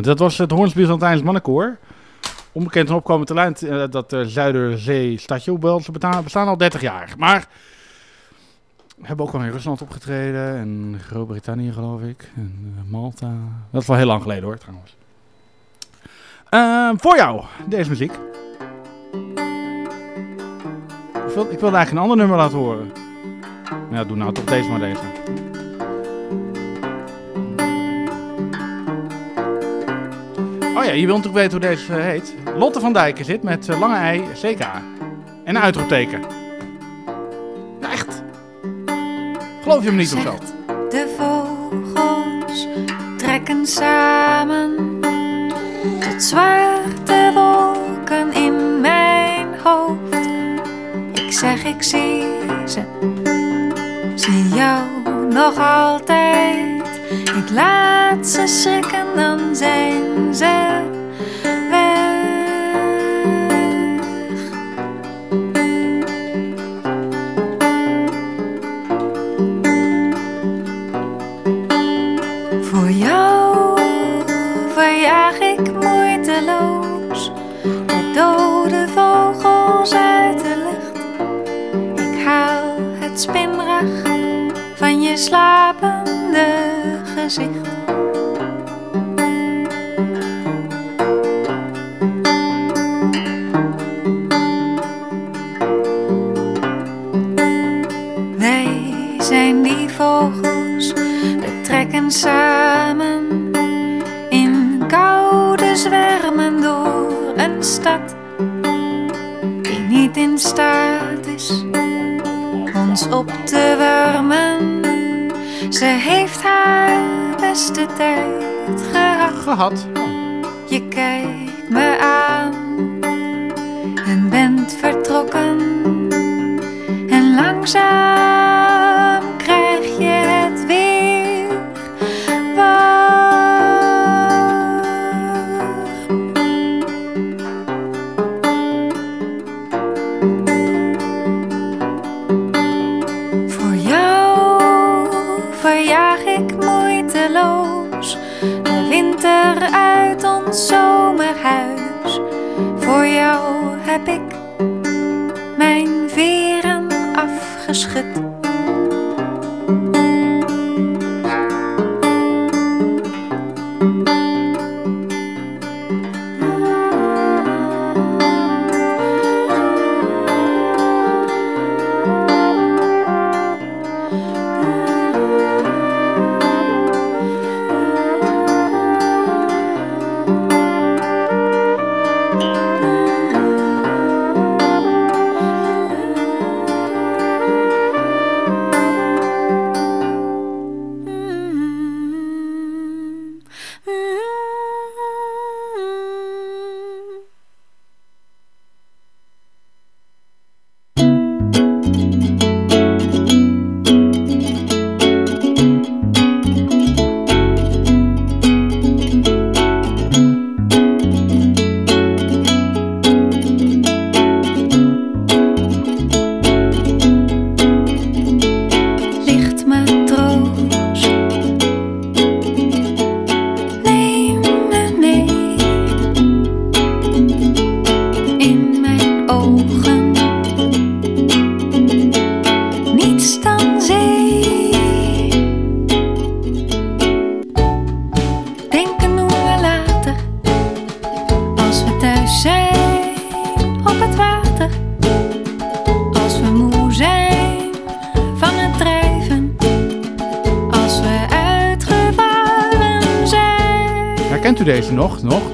Speaker 4: Dat was het Hoorns Byzantijns mannenkoor. Onbekend en opkomend talent. eh, dat uh, Zuiderzee stadje. Wel, ze bestaan al 30 jaar. Maar hebben ook al in Rusland opgetreden. En Groot-Brittannië geloof ik. En eh, Malta. Dat is wel heel lang geleden hoor trouwens. Eh, voor jou, deze muziek. Ik, wil, wilde eigenlijk een ander nummer laten horen. Ja, doe nou toch deze maar deze. Oh ja, je wilt natuurlijk weten hoe deze eh, heet. Lotte van Dijken zit met eh, lange ei, CK. En een uitroepteken. Echt. Geloof je hem niet of zo?
Speaker 6: De vogels trekken samen tot zwarte wolken in mijn hoofd. Ik zeg, ik zie ze, zie jou nog altijd. Ik laat ze schrikken, dan zijn ze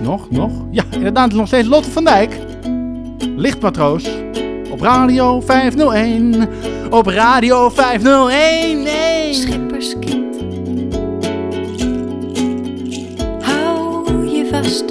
Speaker 4: nog? Nog? Ja, inderdaad, nog steeds Lotte van Dijk. Lichtmatroos. Op Radio 501. Op Radio 501. Nee.
Speaker 6: Schipperskind. Hou je vast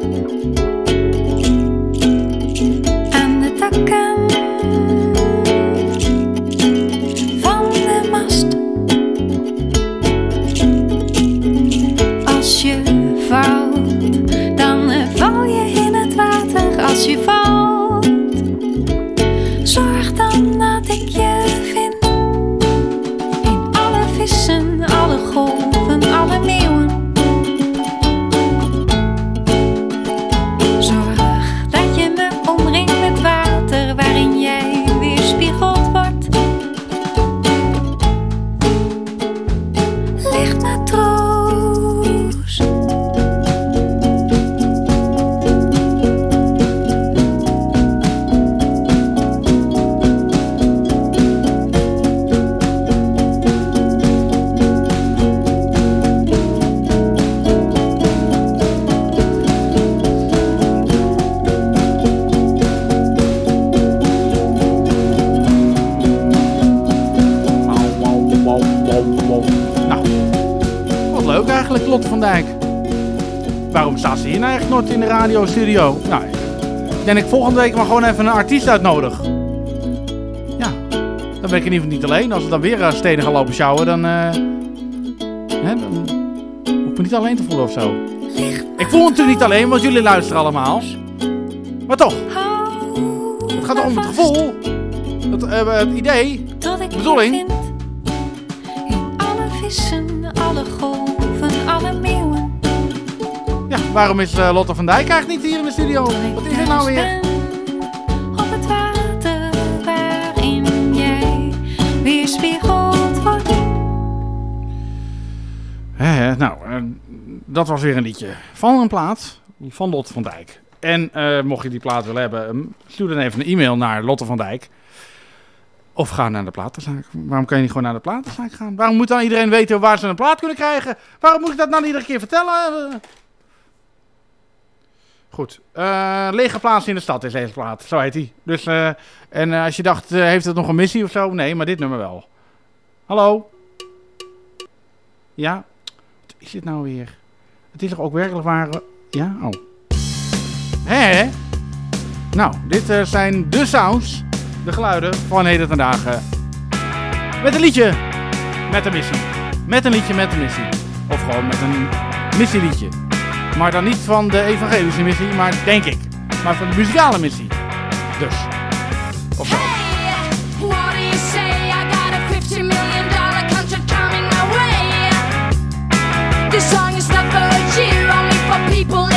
Speaker 6: de
Speaker 4: radiostudio? Nou, ik denk ik volgende week maar gewoon even een artiest uitnodig. Ja, dan ben ik in ieder geval niet alleen. Als we dan weer eh, stenen gaan lopen sjouwen, dan, eh, hè, dan hoef ik me niet alleen te voelen of zo. Ik voel me natuurlijk niet alleen, want jullie luisteren allemaal. Maar toch, het gaat om het gevoel, het, eh, het idee, de bedoeling. Waarom is eh, Lotte van Dijk eigenlijk niet hier in de studio? Wat is er nou weer?
Speaker 6: Op het water waarin jij weerspiegeld wordt.
Speaker 4: Nou, eh, dat was weer een liedje van een plaat van Lotte van Dijk. En eh, mocht je die plaat willen hebben, stuur dan even een e-mail naar Lotte van Dijk. Of ga naar de platenzaak. Waarom kan je niet gewoon naar de platenzaak gaan? Waarom moet dan iedereen weten waar ze een plaat kunnen krijgen? Waarom moet ik dat nou iedere keer vertellen? Goed. Eh, lege plaats in de stad is deze plaat. Zo heet die. Dus, eh, en eh, als je dacht, heeft het nog een missie of zo? Nee, maar dit nummer wel. Hallo? Ja? Wat is dit nou weer? Het is toch ook werkelijk waar... Ja? Oh. Hè? Nou, dit zijn de sounds, de geluiden van heden ten dagen. Met een liedje, met een missie. Met een liedje, met een missie. Of gewoon met een missieliedje. Maar dan niet van de evangelische missie, maar denk ik. Maar van de muzikale missie. Dus. Of zo.
Speaker 12: What do you say? I got a $50 million contract coming my way. This song is not for you, only for people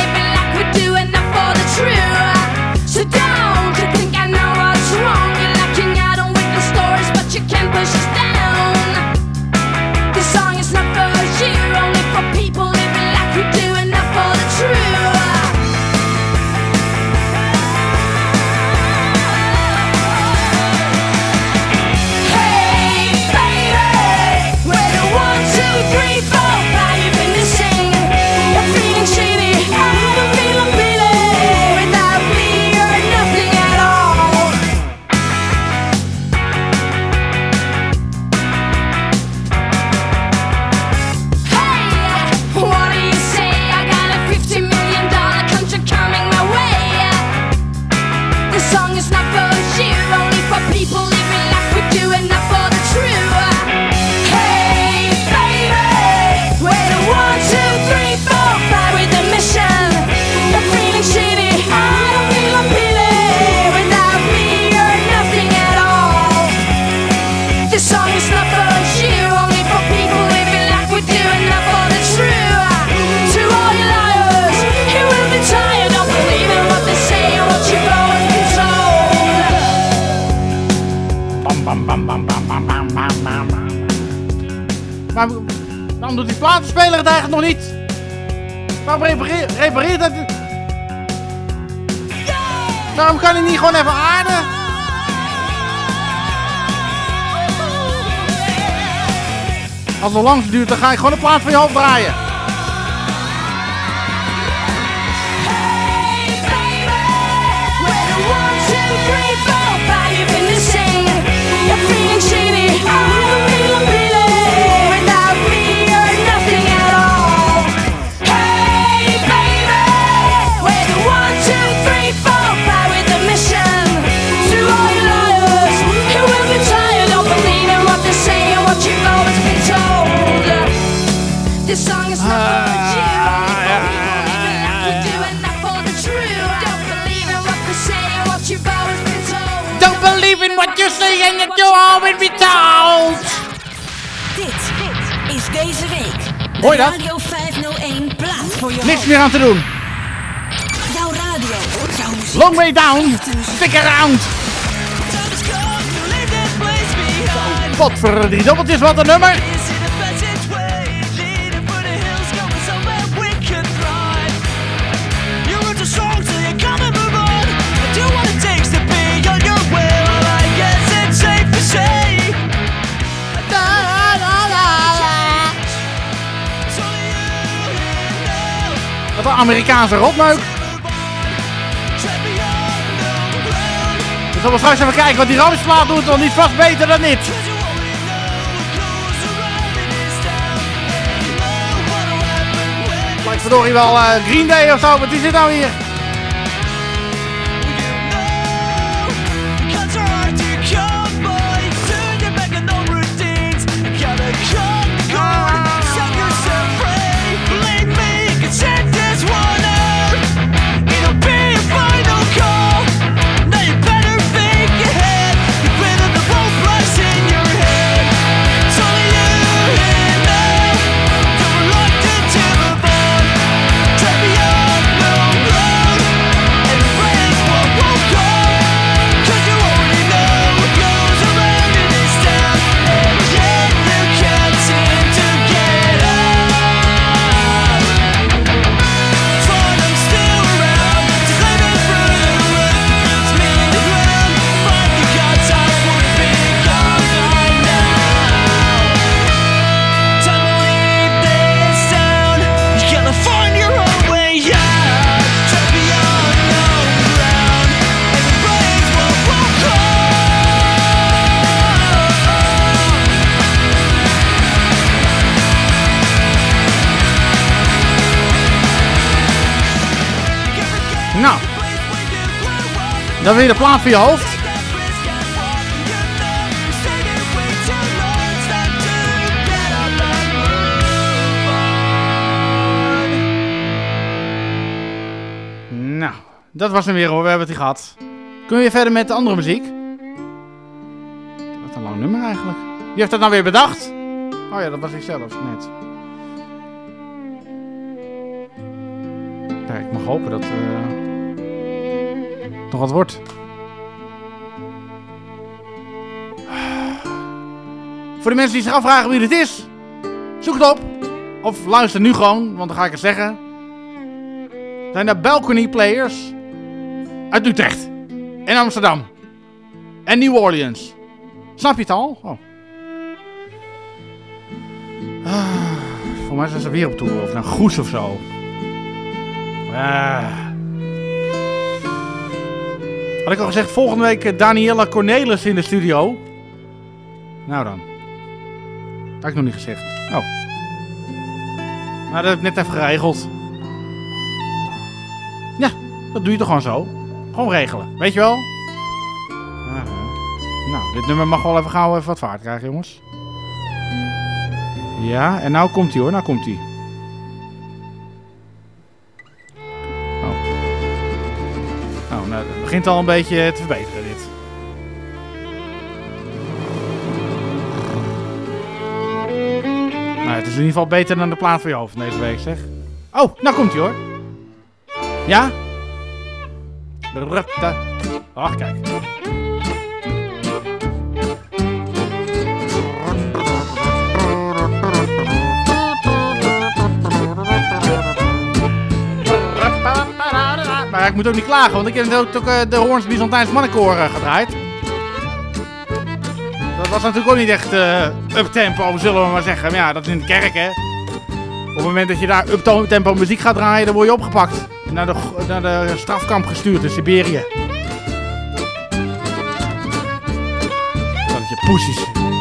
Speaker 4: lang duurt, dan ga ik gewoon de plaat van je hoofd Hoor je dat?
Speaker 1: Radio 501 plaat voor je
Speaker 4: Niks meer aan te doen.
Speaker 1: Jouw radio. Jouw muziek.
Speaker 4: Long way down. Stick around. Wat voor drie dubbeltjes, wat een nummer. Amerikaanse rotmeuk. We zullen straks even kijken wat die Ramsplaat doet, want die is vast beter dan dit. Lijkt verdorie wel eh, Green Day of zo, is dit nou hier? Dan weer de plaat voor je hoofd. Nou, dat was hem weer hoor. We hebben het gehad. Kunnen we weer verder met de andere muziek? Wat een lang nummer eigenlijk. Wie heeft dat nou weer bedacht? Oh ja, dat was ik zelf net. Ja, ik mag hopen dat eh nog wat wordt. Voor de mensen die zich afvragen wie dit is, zoek het op. Of luister nu gewoon, want dan ga ik het zeggen. Zijn de balcony players uit Utrecht en Amsterdam en New Orleans. Snap je het al? Oh. Ah, voor mij zijn ze weer op tour of naar Goes of zo. Ah. Had ik al gezegd, volgende week eh, Daniela Cornelis in de studio. Nou dan. Dat had ik nog niet gezegd. Oh. Nou, dat heb ik net even geregeld. Ja, dat doe je toch gewoon zo. Gewoon regelen, weet je wel? Ah, nou, dit nummer mag wel even gauw even wat vaart krijgen, jongens. Ja, en nou komt hij hoor, nou komt hij. Begint al een beetje te verbeteren dit. Nou, het is in ieder geval beter dan de plaat voor je hoofd deze week, zeg. Oh, nou komt hij hoor. Ja? Ach, kijk. Ik moet ook niet klagen, want ik heb ook, ook eh, de Hoorns Byzantijns mannenkoor eh, gedraaid. Dat was natuurlijk ook niet echt eh uptempo, zullen we maar zeggen. Maar ja, dat is in de kerk, hè. Op het moment dat je daar uptempo muziek gaat draaien, dan word je opgepakt. Naar de, naar de strafkamp gestuurd in Siberië. Dat je poesies.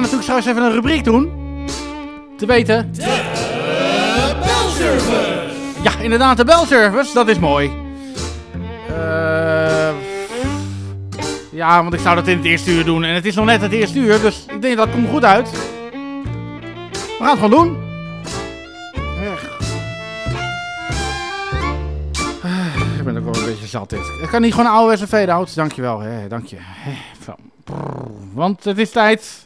Speaker 4: Wat, eh, ik ga natuurlijk straks even een rubriek doen. Te weten.
Speaker 3: Belservice!
Speaker 4: Ja, inderdaad, de belservice. Dat is mooi. Eh, ja, want ik zou dat in het eerste uur doen. En het is nog net het eerste uur, dus ik denk dat komt goed uit. We gaan het gewoon doen. Echt. Ah, Ik ben ook wel een beetje zat dit. Ik kan niet gewoon een oude fade-out. Dankjewel, hè. Dank je. Want het is tijd.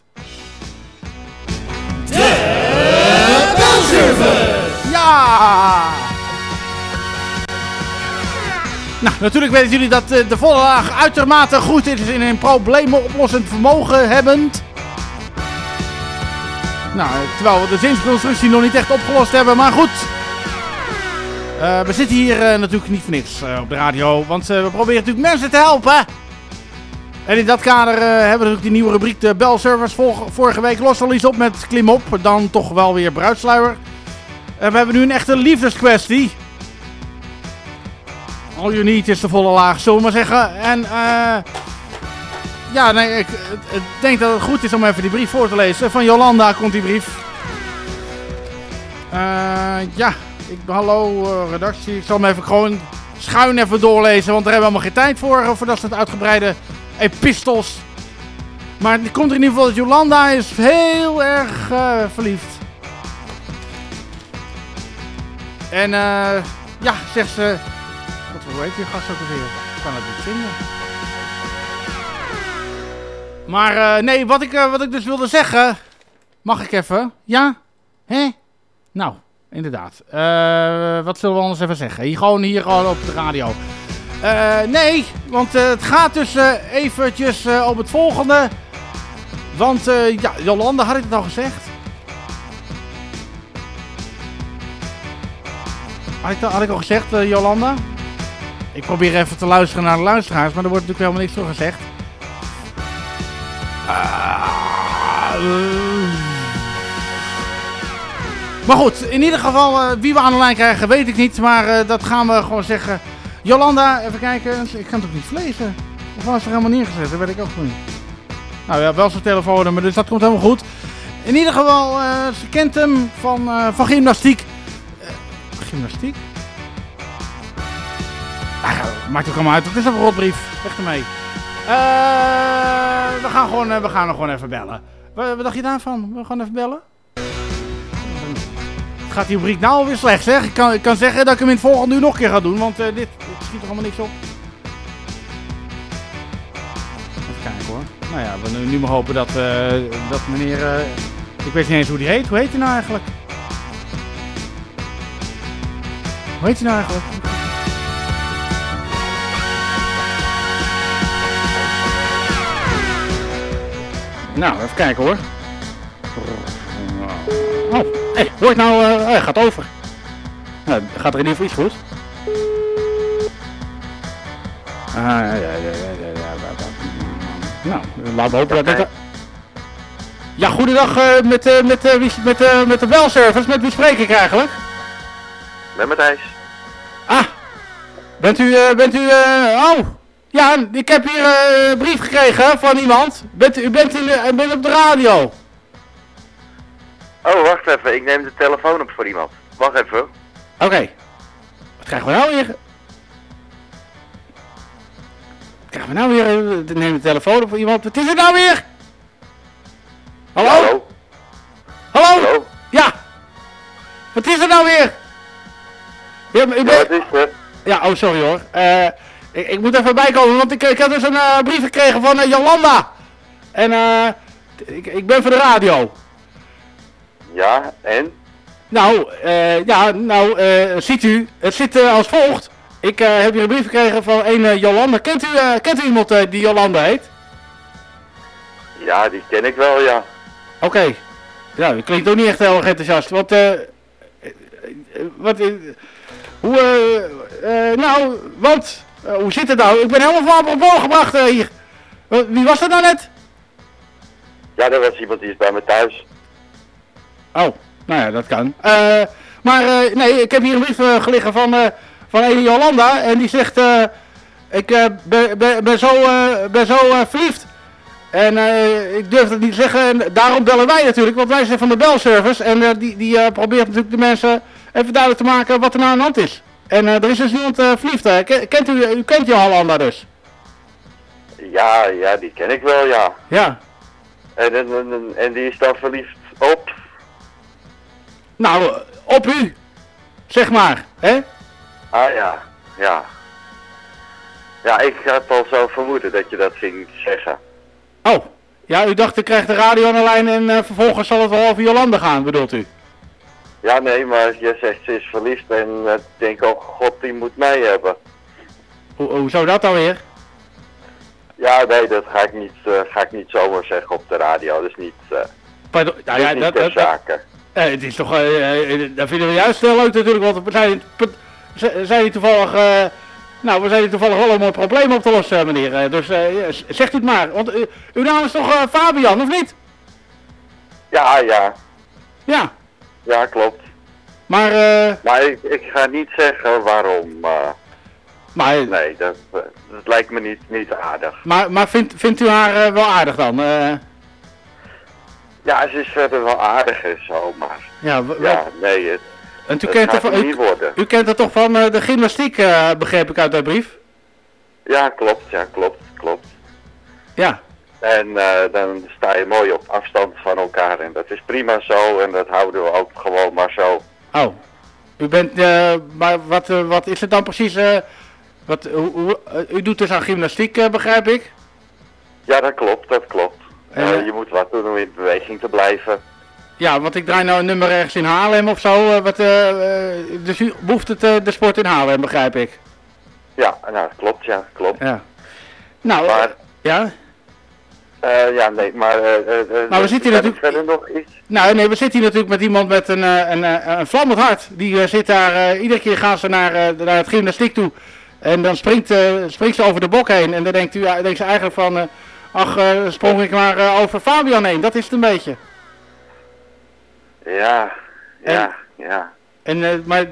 Speaker 4: Nou, natuurlijk weten jullie dat eh, de volle laag uitermate goed is in een probleemoplossend vermogen hebbend. Nou, terwijl we de zinsconstructie nog niet echt opgelost hebben, maar goed. Eh, we zitten hier eh, natuurlijk niet voor niks op de radio, want we proberen natuurlijk mensen te helpen. En in dat kader hebben we natuurlijk die nieuwe rubriek de Belservice. Vor- vorige week los al iets op met Klimop, dan toch wel weer bruidsluier. We hebben nu een echte liefdeskwestie. All you need is de volle laag, we maar zeggen. En eh. ja, nee, ik, ik- denk dat het goed is om even die brief voor te lezen. Van Jolanda komt die brief. Eh, ja, ik, hallo eh, redactie. Ik zal hem even gewoon schuin even doorlezen, want daar hebben we allemaal geen tijd voor. voor dat soort uitgebreide epistels. Maar het komt er in ieder geval dat Jolanda is heel erg verliefd. En ja, zegt ze. Hoe heet die gast ook alweer? Ik kan het niet vinden. Maar eh, nee, wat ik, eh, wat ik dus wilde zeggen. Mag ik even? Ja? Hè? Nou, inderdaad. Eh, wat zullen we anders even zeggen? Gewoon, hier gewoon op de radio. Nee, want het gaat dus eventjes op het volgende. Want ja, Jolanda had ik het al gezegd. Had ik, al- had ik al gezegd, Jolanda? Ik probeer even te luisteren naar de luisteraars, maar er wordt natuurlijk helemaal niks voor gezegd. Ah. Maar goed, in ieder geval, eh, wie we aan de lijn krijgen, weet ik niet. Maar eh, dat gaan we gewoon zeggen. Jolanda, even kijken. Ik kan het ook niet vlezen. Of was er helemaal neergezet? Dat weet ik ook niet. Nou ja, wel zijn telefoonnummer, dus dat komt helemaal goed. In ieder geval, eh, ze kent hem van, van gymnastiek. Gymnastiek? Ah, maakt ook allemaal uit. Het is een rotbrief. Weg ermee. Eh, we gaan gewoon, eh, we gaan nog gewoon even bellen. Wat, dacht je daarvan? We gaan even bellen? Gaat die rubriek nou alweer slecht, zeg? Ik kan, ik kan zeggen dat ik hem in het volgende uur nog een keer ga doen, want eh, dit, schiet er allemaal niks op. Even kijken hoor. Nou ja, we nu, maar hopen dat, dat meneer... ik weet niet eens hoe die heet. Hoe heet hij nou eigenlijk? Hoe heet hij nou eigenlijk? Nou, even kijken hoor. Oh, hé, hey, wordt nou, uh, gaat over. Nou, gaat er in ieder geval iets goed. Ah, ja, ja, ja, ja, ja, Nou, laten we hopen dat het... Ja, goedendag uh, met, uh, met, uh, wie, met, met de belservice. Met wie spreek ik eigenlijk?
Speaker 13: Met Matthijs.
Speaker 4: Ah, bent u... bent u oh, ja, ik heb hier eh, een brief gekregen van iemand. Bent, u bent, in de, bent op de radio.
Speaker 13: Oh, wacht even. Ik neem de telefoon op voor iemand. Wacht even.
Speaker 4: Oké. Wat krijgen we nou weer? Wat krijgen we nou weer? Neem de telefoon op voor iemand. Wat is het nou weer? Hallo?
Speaker 13: Hallo?
Speaker 4: Hallo? Ja. Wat is er nou weer? Ja, u bent...
Speaker 13: wat is er?
Speaker 4: Ja, oh sorry hoor. Eh, ik, ik moet even bijkomen, want ik, ik heb dus een eh, brief gekregen van eh, Jolanda. En eh, ik, ik ben voor de radio.
Speaker 13: Ja, en?
Speaker 4: Nou, eh, ja, nou, eh, ziet u, het zit eh, als volgt. Ik heb hier een brief gekregen van een Jolanda. Kent u, eh, kent u iemand die Jolanda heet?
Speaker 13: Ja, die ken ik wel, ja.
Speaker 4: Oké. Ja, u klinkt ook niet echt heel erg enthousiast. Want, eh, wat, hoe, eh, eh, nou, want, eh, hoe zit het nou? Ik ben helemaal van op gebracht eh, hier. Wat- wie was dat nou net?
Speaker 13: Ja, er was iemand die is bij me thuis.
Speaker 4: Oh, nou ja, dat kan. Eh, maar eh, nee, ik heb hier een brief eh, gelegen van, eh van een Jolanda. En die zegt, eh, ik eh, ben, ben, ben zo, eh, ben zo eh, verliefd. En eh, ik durf het niet te zeggen. En daarom bellen wij natuurlijk, want wij zijn van de belservice. En eh, die, die eh, probeert natuurlijk de mensen even duidelijk te maken wat er nou aan de hand is. En eh, er is dus iemand eh, verliefd. Kent u, u kent Jolanda dus?
Speaker 13: Ja, ja, die ken ik wel, ja.
Speaker 4: Ja.
Speaker 13: En, en, en, en die is dan verliefd op?
Speaker 4: Nou, eh, op u. Zeg maar, hè?
Speaker 13: Ah ja, ja. Ja, ik had al zo vermoeden dat je dat ging zeggen.
Speaker 4: Oh, ja, u dacht ik krijg de radio aan de lijn en vervolgens zal het wel over Jolanda gaan, bedoelt u?
Speaker 13: Ja, nee, maar je zegt ze is verliefd en eh, ik denk, oh god, die moet mij hebben.
Speaker 4: Hoe, hoe zou dat dan weer?
Speaker 13: Ja, nee, dat ga ik niet, eh, ga ik niet zomaar zeggen op de radio. Dat is niet, eh
Speaker 4: Pardon, nou ja,
Speaker 13: niet
Speaker 4: dat,
Speaker 13: ter
Speaker 4: dat, dat-
Speaker 13: zake.
Speaker 4: eh, het is toch, dat vinden we juist heel leuk natuurlijk, want we zijn, zijn hier toevallig, nou, we zijn hier toevallig wel een mooi probleem op te lossen, meneer. Dus zegt u het maar, want uw naam is toch Fabian, of niet?
Speaker 13: Ja, ja,
Speaker 4: Ja,
Speaker 13: ja, klopt.
Speaker 4: maar, eh,
Speaker 13: Maar ik, ik ga niet zeggen waarom.
Speaker 4: maar,
Speaker 13: nee, dat, dat lijkt me niet, niet aardig.
Speaker 4: maar, maar vindt, vindt u haar eh, wel aardig dan? Eh,
Speaker 13: Ja, ze is verder wel aardig en zo, maar...
Speaker 4: ja,
Speaker 13: Ja, nee, het,
Speaker 4: en u kent,
Speaker 13: gaat niet worden.
Speaker 4: u kent er toch van de gymnastiek, begreep ik uit de brief?
Speaker 13: Ja, klopt, ja, klopt, klopt.
Speaker 4: Ja.
Speaker 13: En eh, dan sta je mooi op afstand van elkaar en dat is prima zo en dat houden we ook gewoon maar zo.
Speaker 4: Oh, u bent, eh, maar wat, eh, wat is het dan precies? eh, wat, u doet dus aan gymnastiek, begrijp ik?
Speaker 13: Ja, dat klopt, dat klopt. Je moet wat doen om in beweging te blijven.
Speaker 4: Ja, want ik draai nou een nummer ergens in Haarlem of zo. wat, dus u behoeft het, de sport in Haarlem, begrijp ik.
Speaker 13: Ja, nou, klopt, ja, klopt.
Speaker 4: Ja. Nou,
Speaker 13: Maar,
Speaker 4: ja?
Speaker 13: Eh, ja, nee, maar... eh, eh,
Speaker 4: Nou, we zitten hier natuurlijk-
Speaker 13: Verder nog iets?
Speaker 4: Nou, nee, we zitten hier natuurlijk met iemand met een, een, een vlammend hart. Die zit daar, iedere keer gaan ze naar, naar het gymnastiek toe. En dan springt, springt ze over de bok heen. En dan denkt, u, denkt ze eigenlijk van, ach, sprong ik maar over Fabian heen. Dat is het een beetje.
Speaker 13: Ja, ja, ja.
Speaker 4: En, maar,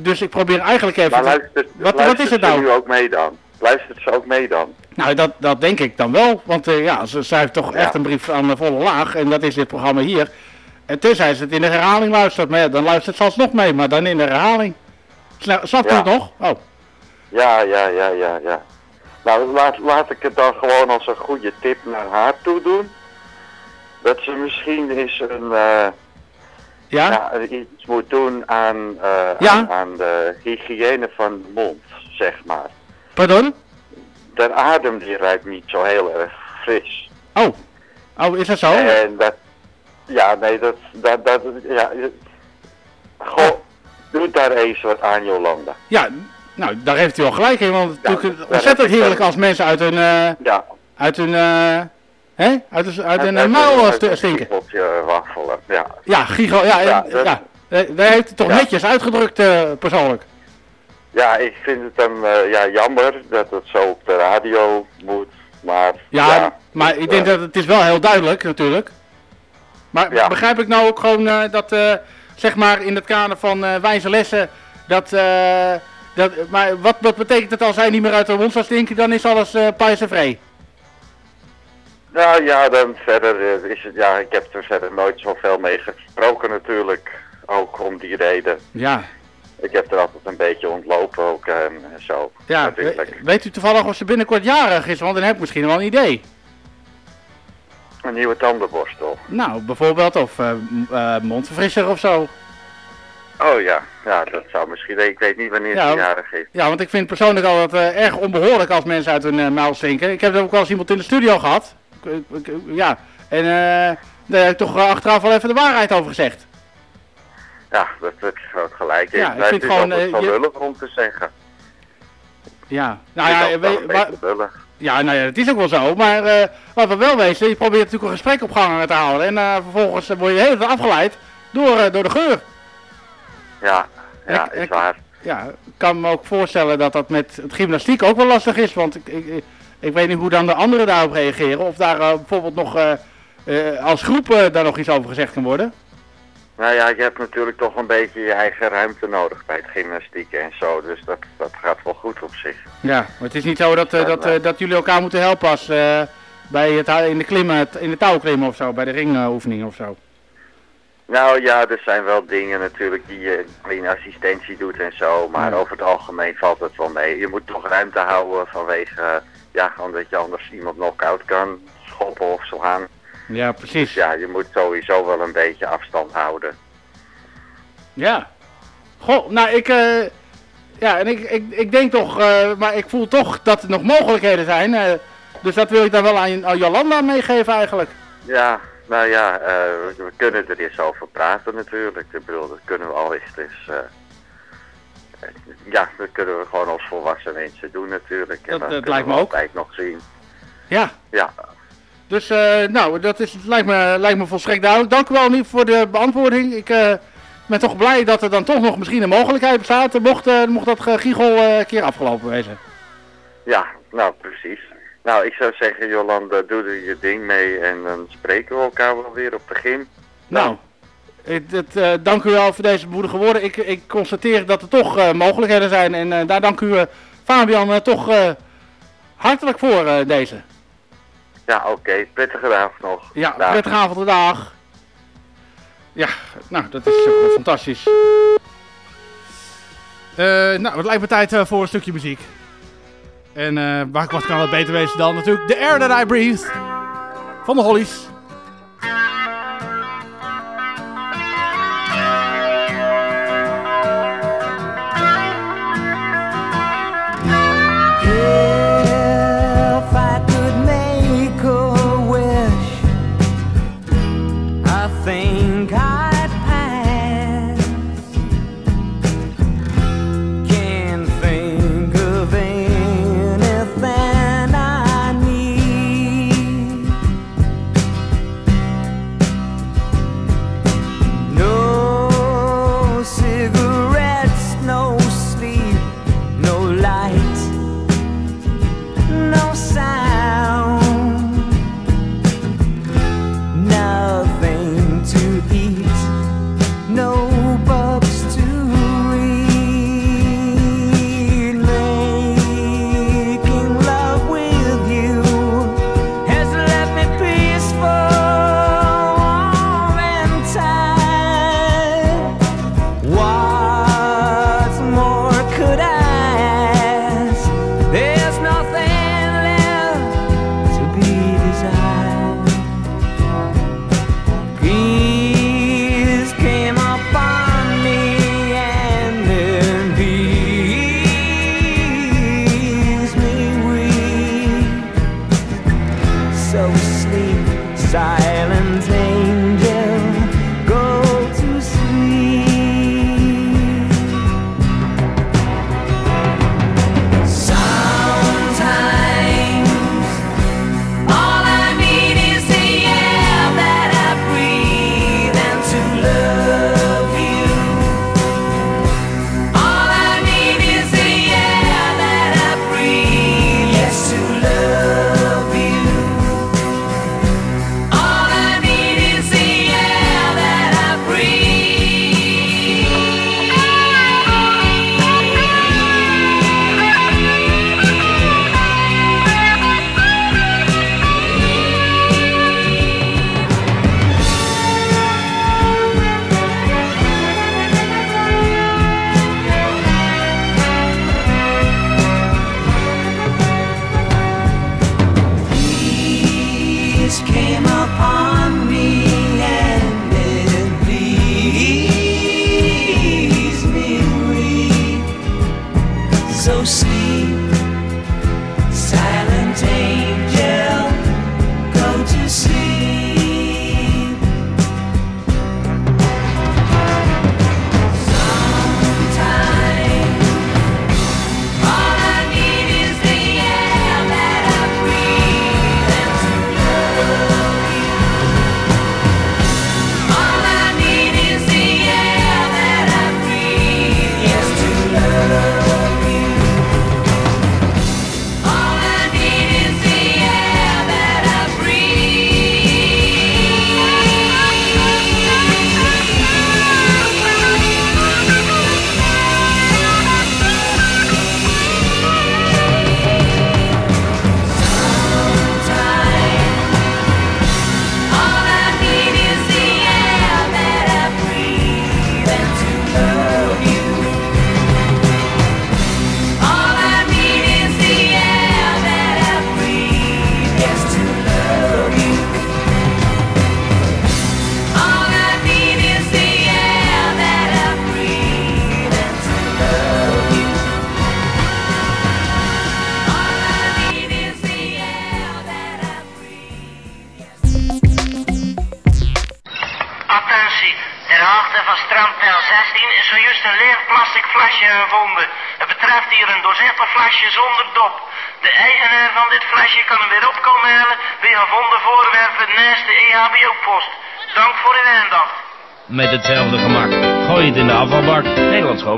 Speaker 4: dus ik probeer eigenlijk even...
Speaker 13: Maar
Speaker 4: te-
Speaker 13: luistert,
Speaker 4: wat, wat is het nou?
Speaker 13: nu ook mee dan? Luistert ze ook mee dan?
Speaker 4: Nou, dat, dat denk ik dan wel. Want eh, ja, ze schrijft toch echt een brief aan de volle laag. En dat is dit programma hier. En tenzij ze het in de herhaling luistert. Maar ja, dan luistert ze alsnog mee. Maar dan in de herhaling. Sna- Snapt u
Speaker 13: Ja.
Speaker 4: het nog? Oh.
Speaker 13: Ja, ja, ja, ja, ja. Nou, laat, laat ik het dan gewoon als een goede tip naar haar toe doen. Dat ze misschien eens een, eh,
Speaker 4: Ja?
Speaker 13: iets moet doen aan, eh,
Speaker 4: Ja?
Speaker 13: aan, aan de hygiëne van de mond, zeg maar.
Speaker 4: Pardon?
Speaker 13: De adem die ruikt niet zo heel erg fris.
Speaker 4: Oh. Oh, is dat zo?
Speaker 13: En dat, ja, nee, dat, dat, dat, ja, goh, doe daar eens wat aan, Jolanda.
Speaker 4: Ja, nou, daar heeft u wel gelijk in, want het is ontzettend heerlijk als mensen uit hun, eh,
Speaker 13: Ja.
Speaker 4: uit hun, eh, hè? Uit, hun- uit hun eh, muil stinken.
Speaker 13: Waffelen, ja.
Speaker 4: Ja, Gigo, ja, ja,
Speaker 13: Ja,
Speaker 4: ja. Eh, Wij heeft het toch
Speaker 13: Ja.
Speaker 4: netjes uitgedrukt, eh, persoonlijk.
Speaker 13: Ja, ik vind het dan eh, ja, jammer dat het zo op de radio moet, maar
Speaker 4: Ja, maar ik denk
Speaker 13: ja.
Speaker 4: dat het is wel heel duidelijk, natuurlijk. Maar
Speaker 13: Ja.
Speaker 4: begrijp ik nou ook gewoon eh, dat, eh, zeg maar, in het kader van eh, wijze lessen, dat, eh, dat, maar wat, wat betekent het als hij niet meer uit de mond zou stinken, dan is alles eh pais en vrij.
Speaker 13: Nou ja, dan verder eh, is het, ja, ik heb er verder nooit zoveel mee gesproken natuurlijk, ook om die reden.
Speaker 4: Ja,
Speaker 13: Ik heb er altijd een beetje ontlopen ook en, en zo.
Speaker 4: ja.
Speaker 13: natuurlijk.
Speaker 4: we- weet u toevallig of ze binnenkort jarig is, want dan heb ik misschien wel een idee.
Speaker 13: Een nieuwe tandenborstel.
Speaker 4: Nou, bijvoorbeeld, of eh, mondverfrisser of zo.
Speaker 13: Oh ja, ja, dat zou misschien, ik weet niet wanneer
Speaker 4: Ja,
Speaker 13: het jarig is.
Speaker 4: Ja, want ik vind persoonlijk altijd eh, erg onbehoorlijk als mensen uit hun uh, muil stinken. Ik heb er ook wel eens iemand in de studio gehad. Ja, en eh daar heb ik toch achteraf wel even de waarheid over gezegd.
Speaker 13: Ja, dat heb je groot gelijk.
Speaker 4: Ja, ik vind
Speaker 13: het is
Speaker 4: gewoon, eh, je-
Speaker 13: om te zeggen.
Speaker 4: Ja, nou ja, weet,
Speaker 13: lullig.
Speaker 4: ja, nou ja, het is ook wel zo. Maar eh laten we wel wezen, je probeert natuurlijk een gesprek op gang te houden. En eh, vervolgens word je tijd afgeleid door, door de geur.
Speaker 13: Ja, ja,
Speaker 4: Ik-
Speaker 13: is
Speaker 4: ik-
Speaker 13: waar.
Speaker 4: Ja, ik kan me ook voorstellen dat dat met het gymnastiek ook wel lastig is. Want ik, ik, ik weet niet hoe dan de anderen daarop reageren. Of daar bijvoorbeeld nog als groep daar nog iets over gezegd kan worden.
Speaker 13: Nou ja, je hebt natuurlijk toch een beetje je eigen ruimte nodig bij het gymnastieken en zo. Dus dat, dat gaat wel goed op zich.
Speaker 4: Ja, maar het is niet zo dat, eh, dat, eh, dat jullie elkaar moeten helpen als eh, bij het, in de klimmen, in de touw klimmen of zo, bij de ringoefening of zo.
Speaker 13: Nou ja, er zijn wel dingen natuurlijk die je in assistentie doet en zo. Maar
Speaker 4: Ja.
Speaker 13: over het algemeen valt het wel mee. Je moet toch ruimte houden vanwege, ja, omdat je anders iemand knock-out kan schoppen of slaan.
Speaker 4: Ja, precies.
Speaker 13: Ja, je moet sowieso wel een beetje afstand houden.
Speaker 4: Ja. Goh, nou ik, eh, ja, en ik, ik, ik denk toch, eh, maar ik voel toch dat er nog mogelijkheden zijn. eh, dus dat wil ik dan wel aan, aan Jolanda meegeven eigenlijk.
Speaker 13: Ja, nou ja, we, kunnen er eens over praten natuurlijk. Ik bedoel, dat kunnen we al eens. Dus, ja, dat kunnen we gewoon als volwassen mensen doen natuurlijk. En
Speaker 4: Dat-
Speaker 13: dan
Speaker 4: dat
Speaker 13: kunnen
Speaker 4: lijkt
Speaker 13: we
Speaker 4: me ook.
Speaker 13: altijd nog zien.
Speaker 4: Ja.
Speaker 13: Ja,
Speaker 4: Dus eh, nou, dat is, lijkt, me, lijkt me volstrekt duidelijk. Dank u wel niet voor de beantwoording. Ik eh, ben toch blij dat er dan toch nog misschien een mogelijkheid bestaat. Mocht, eh, mocht dat uh, giegel een keer afgelopen wezen.
Speaker 13: ja, nou precies. Nou, ik zou zeggen, Jolanda, doe er je ding mee en dan spreken we elkaar wel weer op de gym.
Speaker 4: Nou, het, het, dank u wel voor deze moedige woorden. Ik, ik constateer dat er toch mogelijkheden zijn. En daar dank u, Fabian, toch hartelijk voor deze.
Speaker 13: Ja, oké. Prettige avond nog.
Speaker 4: Ja,
Speaker 13: Dag.
Speaker 4: prettige avond, dag. Ja, nou, dat is eh, fantastisch. Eh, nou, het lijkt me tijd eh, voor een stukje muziek. En eh, waar, wat kan het beter wezen dan natuurlijk The Air That I Breathe van de Hollies.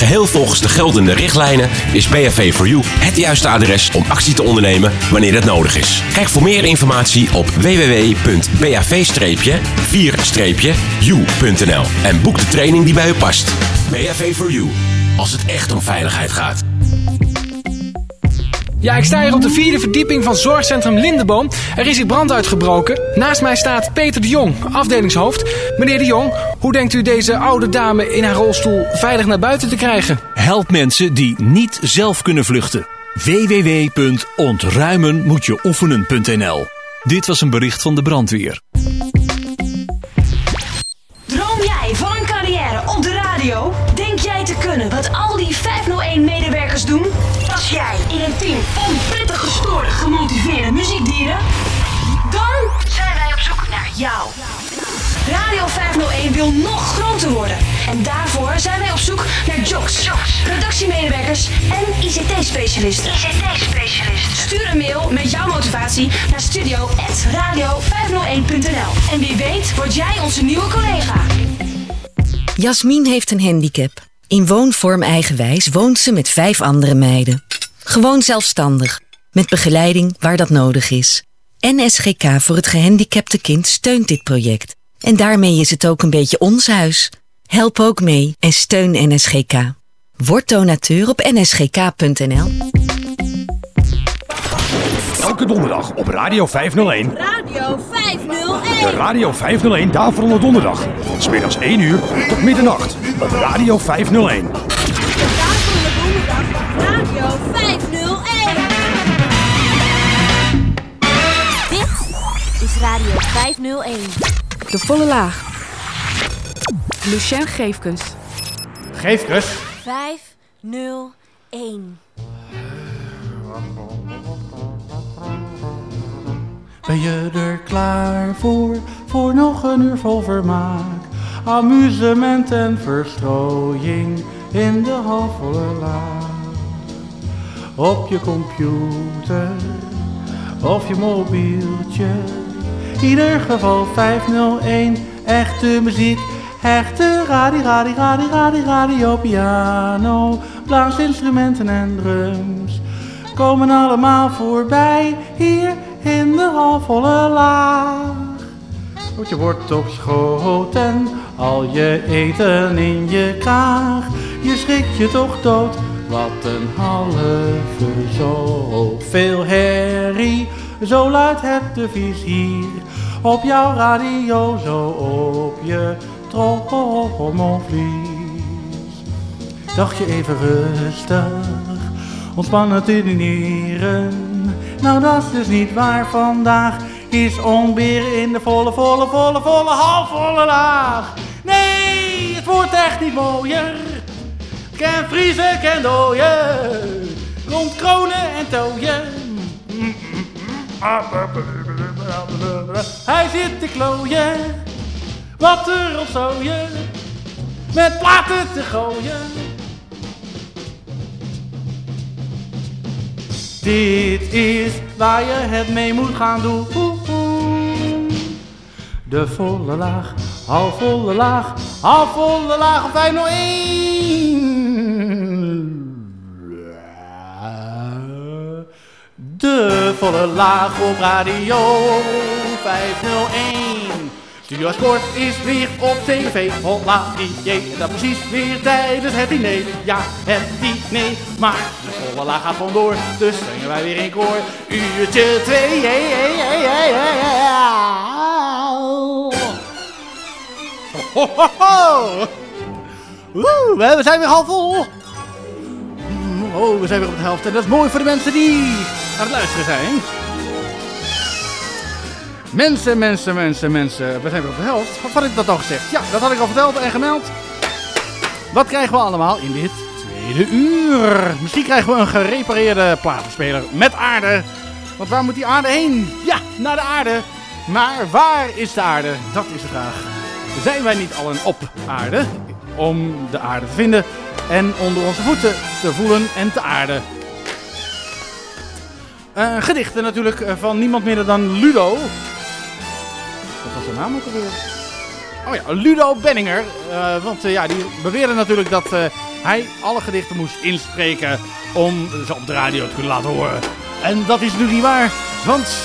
Speaker 14: Geheel volgens de geldende richtlijnen is BHV for You het juiste adres om actie te ondernemen wanneer het nodig is. Kijk voor meer informatie op www.bav-4-u.nl en boek de training die bij u past. BHV for You, als het echt om veiligheid gaat.
Speaker 15: Ja, ik sta hier op de vierde verdieping van zorgcentrum Lindeboom. Er is hier brand uitgebroken. Naast mij staat Peter de Jong, afdelingshoofd. Meneer de Jong, hoe denkt u deze oude dame in haar rolstoel veilig naar buiten te krijgen?
Speaker 16: Help mensen die niet zelf kunnen vluchten. www.ontruimenmoetjeoefenen.nl Dit was een bericht van de brandweer.
Speaker 1: Droom jij van een carrière op de radio? Denk jij te kunnen wat al die 501-medewerkers doen? Jij in een team van prettig gestoorde, gemotiveerde muziekdieren? Dan zijn wij op zoek naar jou. Radio 501 wil nog groter worden. En daarvoor zijn wij op zoek naar jocks, redactiemedewerkers en ICT-specialisten. ICT-specialisten. Stuur een mail met jouw motivatie naar studio.radio501.nl. En wie weet word jij onze nieuwe collega.
Speaker 17: Jasmin heeft een handicap. In woonvorm eigenwijs woont ze met vijf andere meiden. Gewoon zelfstandig, met begeleiding waar dat nodig is. NSGK voor het gehandicapte kind steunt dit project. En daarmee is het ook een beetje ons huis. Help ook mee en steun NSGK. Word donateur op nsgk.nl.
Speaker 18: Elke donderdag op Radio 501.
Speaker 1: Radio 501.
Speaker 18: De Radio 501 Daverende Donderdag. Van 's middags 1 uur tot middernacht op Radio 501.
Speaker 1: Radio 501.
Speaker 19: Dit is Radio 501.
Speaker 20: De volle laag. Lucien Geefkens.
Speaker 4: Geefkens?
Speaker 19: 501.
Speaker 4: Ben je er klaar voor, voor nog een uur vol vermaak? Amusement en verstrooiing in de halfvolle laag. Op je computer of je mobieltje. Ieder geval 501, echte muziek, echte radio, radio, radio, radio, radio, piano, blaasinstrumenten en drums. Komen allemaal voorbij hier in de halfvolle laag. Want je wordt en Al je eten in je kraag, je schrikt je toch dood. Wat een halve zoveel herrie, zo luidt het devies hier. Op jouw radio, zo op je trommelvlies. Dacht je even rustig, ontspannen te dineren. Nou, dat is dus niet waar. Vandaag is onweer in de volle, volle, volle, volle, halfvolle laag. Nee, het wordt echt niet mooier. Ken vriezen, ken dooien. Komt kronen en tooien. Hij zit te klooien. Wat er op zooien. Met platen te gooien. Dit is waar je het mee moet gaan doen. De volle laag, halfvolle laag, halfvolle laag op 501. De volle laag op radio 501. Studio Sport is weer op tv. Holla, jee, dat precies weer tijdens het diner. Ja, het diner. Maar de volle laag gaat gewoon door. Dus zingen wij weer in koor. Uurtje twee. Hey, hey, hey, hey, hey. Ho, ho, ho. We zijn weer half vol. Mm, Oh, we zijn weer op de helft. En dat is mooi voor de mensen die aan het luisteren zijn. Mensen, mensen, mensen, mensen. We zijn weer op de helft. Wat had ik dat al gezegd? Ja, dat had ik al verteld en gemeld. Wat krijgen we allemaal in dit tweede uur? Misschien krijgen we een gerepareerde platenspeler met aarde. Want waar moet die aarde heen? Ja, naar de aarde. Maar waar is de aarde? Dat is de vraag. Zijn wij niet allen op aarde? Om de aarde te vinden en onder onze voeten te voelen en te aarden. Eh, gedichten natuurlijk eh, van niemand minder dan Ludo. Wat was zijn naam ook alweer? Oh ja, Ludo Benninger. Eh, want ja, die beweerde natuurlijk dat hij alle gedichten moest inspreken om ze op de radio te kunnen laten horen. En dat is nu niet waar, want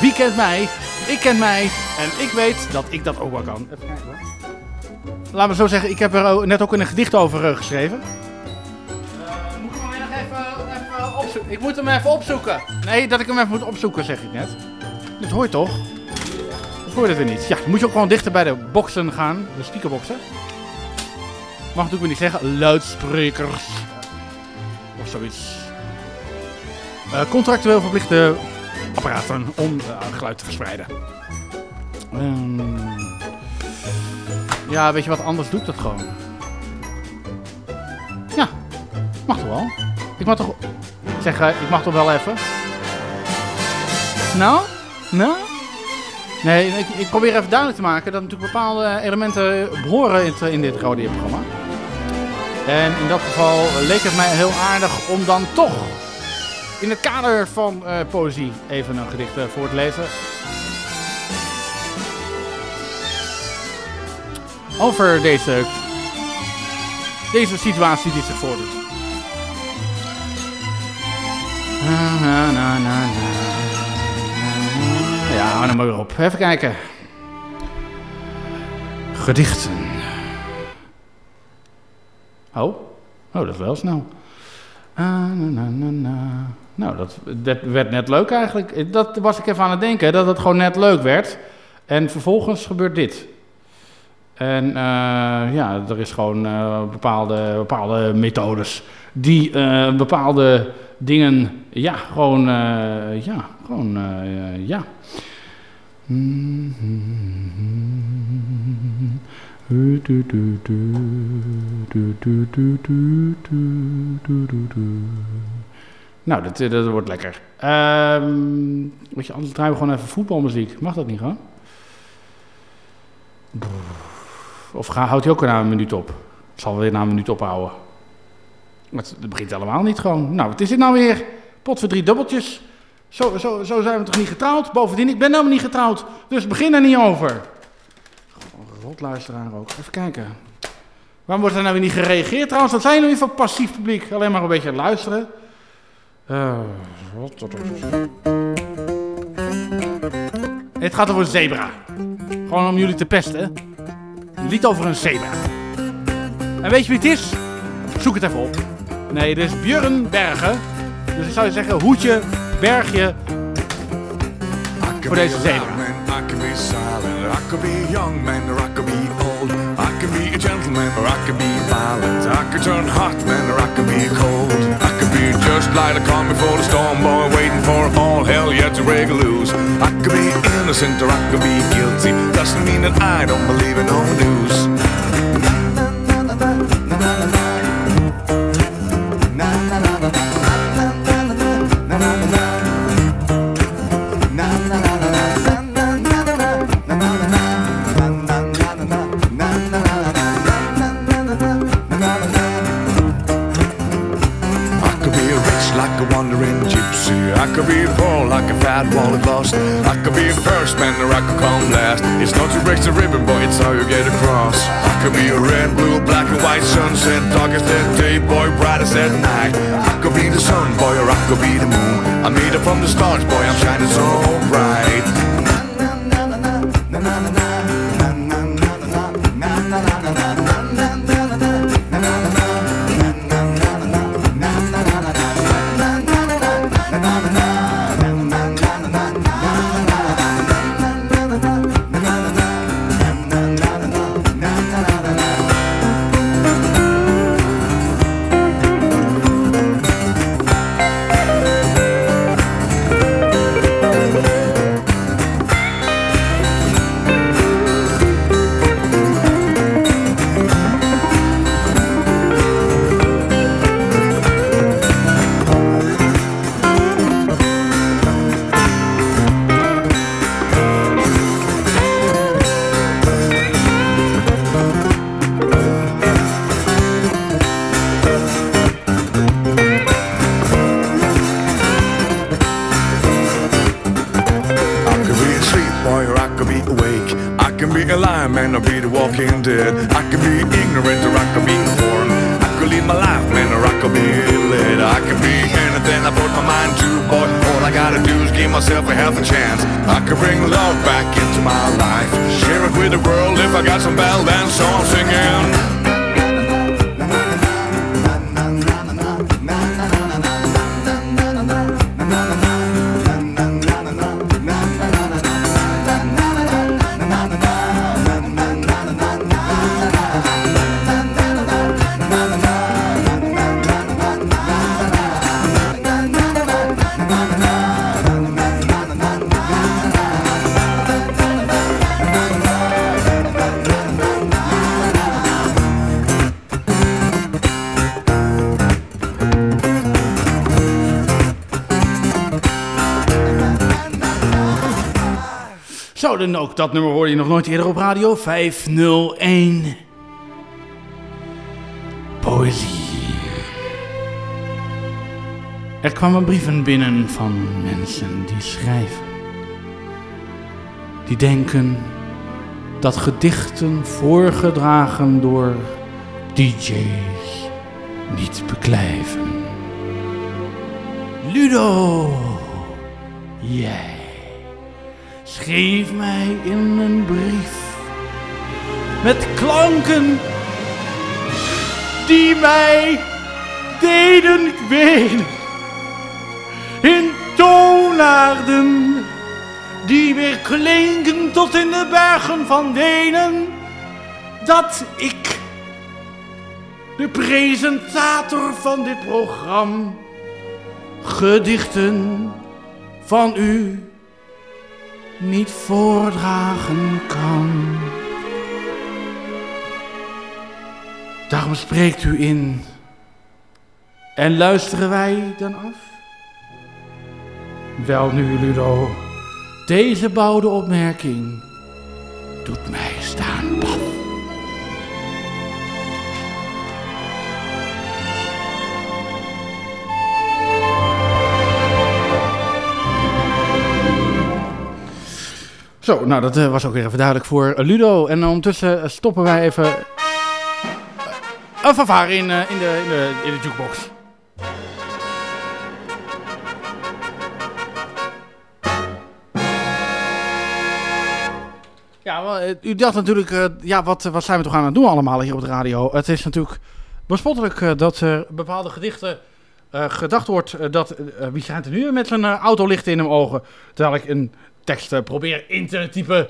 Speaker 4: wie kent mij? Ik ken mij en ik weet dat ik dat ook wel kan. Even kijken hoor. Laat me zo zeggen, ik heb er net ook een gedicht over geschreven. Ik moet hem even opzoeken. Nee, dat ik hem even moet opzoeken, zeg ik net. Dit hoort toch? Of hoor je niet? Ja, dan moet je ook gewoon dichter bij de boxen gaan. De speakerboxen. Mag natuurlijk niet zeggen. Luidsprekers. Of zoiets. Eh, contractueel verplichte apparaten om eh, geluid te verspreiden. Ehm, ja, weet je wat? Anders doe ik dat gewoon. Ja, mag toch wel? Ik mag toch... Zeg, eh, ik mag toch wel even? Nou? Nou? Nee, ik, probeer even duidelijk te maken dat natuurlijk bepaalde elementen behoren in, in dit radioprogramma. En in dat geval leek het mij heel aardig om dan toch in het kader van eh, poëzie even een gedicht eh, voor te lezen. Over deze, deze situatie die zich voordoet. Ja, hou nou maar weer op. Even kijken. Gedichten. Oh, oh dat is wel snel. Ah. Nou, dat, dat werd net leuk eigenlijk. Dat was ik even aan het denken, dat het gewoon net leuk werd. En vervolgens gebeurt dit. En eh, ja, er is gewoon eh, bepaalde, bepaalde methodes die eh, bepaalde dingen, ja, gewoon, eh, ja, gewoon, eh, ja. Nou, dat, dat wordt lekker. Weet je, anders draaien we gewoon even voetbalmuziek. Mag dat niet gewoon? Of ga, houdt hij ook na een minuut op? Het zal weer na een minuut ophouden. Het, het begint helemaal niet gewoon. Nou, wat is dit nou weer? Pot voor drie dubbeltjes. Zo, zo, zo zijn we toch niet getrouwd? Bovendien, ik ben helemaal niet getrouwd. Dus begin er niet over. Rotluisteraar ook. Even kijken. Waarom wordt er nou weer niet gereageerd trouwens? Wat zijn jullie voor passief publiek? Alleen maar een beetje luisteren. Wat- wat- Het gaat over zebra. Gewoon om jullie te pesten. lied over een zeeberg. En weet je wie het is? Zoek het even op. Nee, dit is Björn Bergen. Dus ik zou zeggen, hoedje, bergje voor deze zeeberg.
Speaker 21: I can be silent, I could be young man, or I could be old. I can be a gentleman, or I could be violent. I could turn hot man, or I could be cold. I could be just like the calm before the storm, boy, waiting for all hell yet to break loose. I could be innocent, or I could be guilty. Doesn't mean that I don't believe in no news.
Speaker 4: Dat nummer hoorde je nog nooit eerder op radio. 501. Poëzie. Er kwamen brieven binnen van mensen die schrijven. Die denken dat gedichten voorgedragen door DJ's niet beklijven. Ludo, jij schreef mij in een brief met klanken die mij deden wenen. In toonaarden die weer klinken tot in de bergen van Wenen. Dat ik, de presentator van dit programma, gedichten van u niet voordragen kan. Daarom spreekt u in. En luisteren wij dan af? Wel nu, Ludo, deze bouwde opmerking doet mij staan Zo, nou dat eh, was ook weer even duidelijk voor eh, Ludo. En ondertussen eh, stoppen wij even een fanfare in, in, de, in, de, in de jukebox. Ja, u dacht natuurlijk, ja, wat, wat zijn we toch aan het doen allemaal hier op de radio? Het is natuurlijk bespottelijk dat er bepaalde gedichten gedacht wordt dat, wie schijnt er nu met zijn eh, autolichten in hun ogen? Terwijl ik een tekst eh, probeer in te typen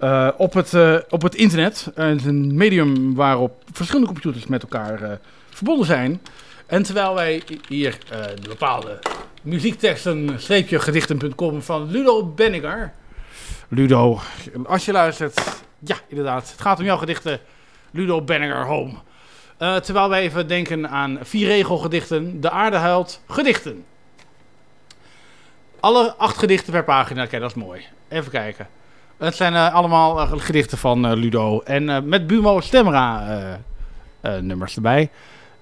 Speaker 4: eh, op, het, eh, op het internet. Eh, Het is een medium waarop verschillende computers met elkaar verbonden zijn. En terwijl wij hier de bepaalde muziekteksten, streepje gedichten.com van Ludo Benninger. Ludo, als je luistert, ja inderdaad, het gaat om jouw gedichten. Ludo Benninger Home. Terwijl wij even denken aan vier regelgedichten. De aarde huilt, gedichten. Alle acht gedichten per pagina, oké, dat is mooi. Even kijken. Het zijn eh, allemaal eh, gedichten van eh, Ludo. En met Bumo Stemra nummers erbij.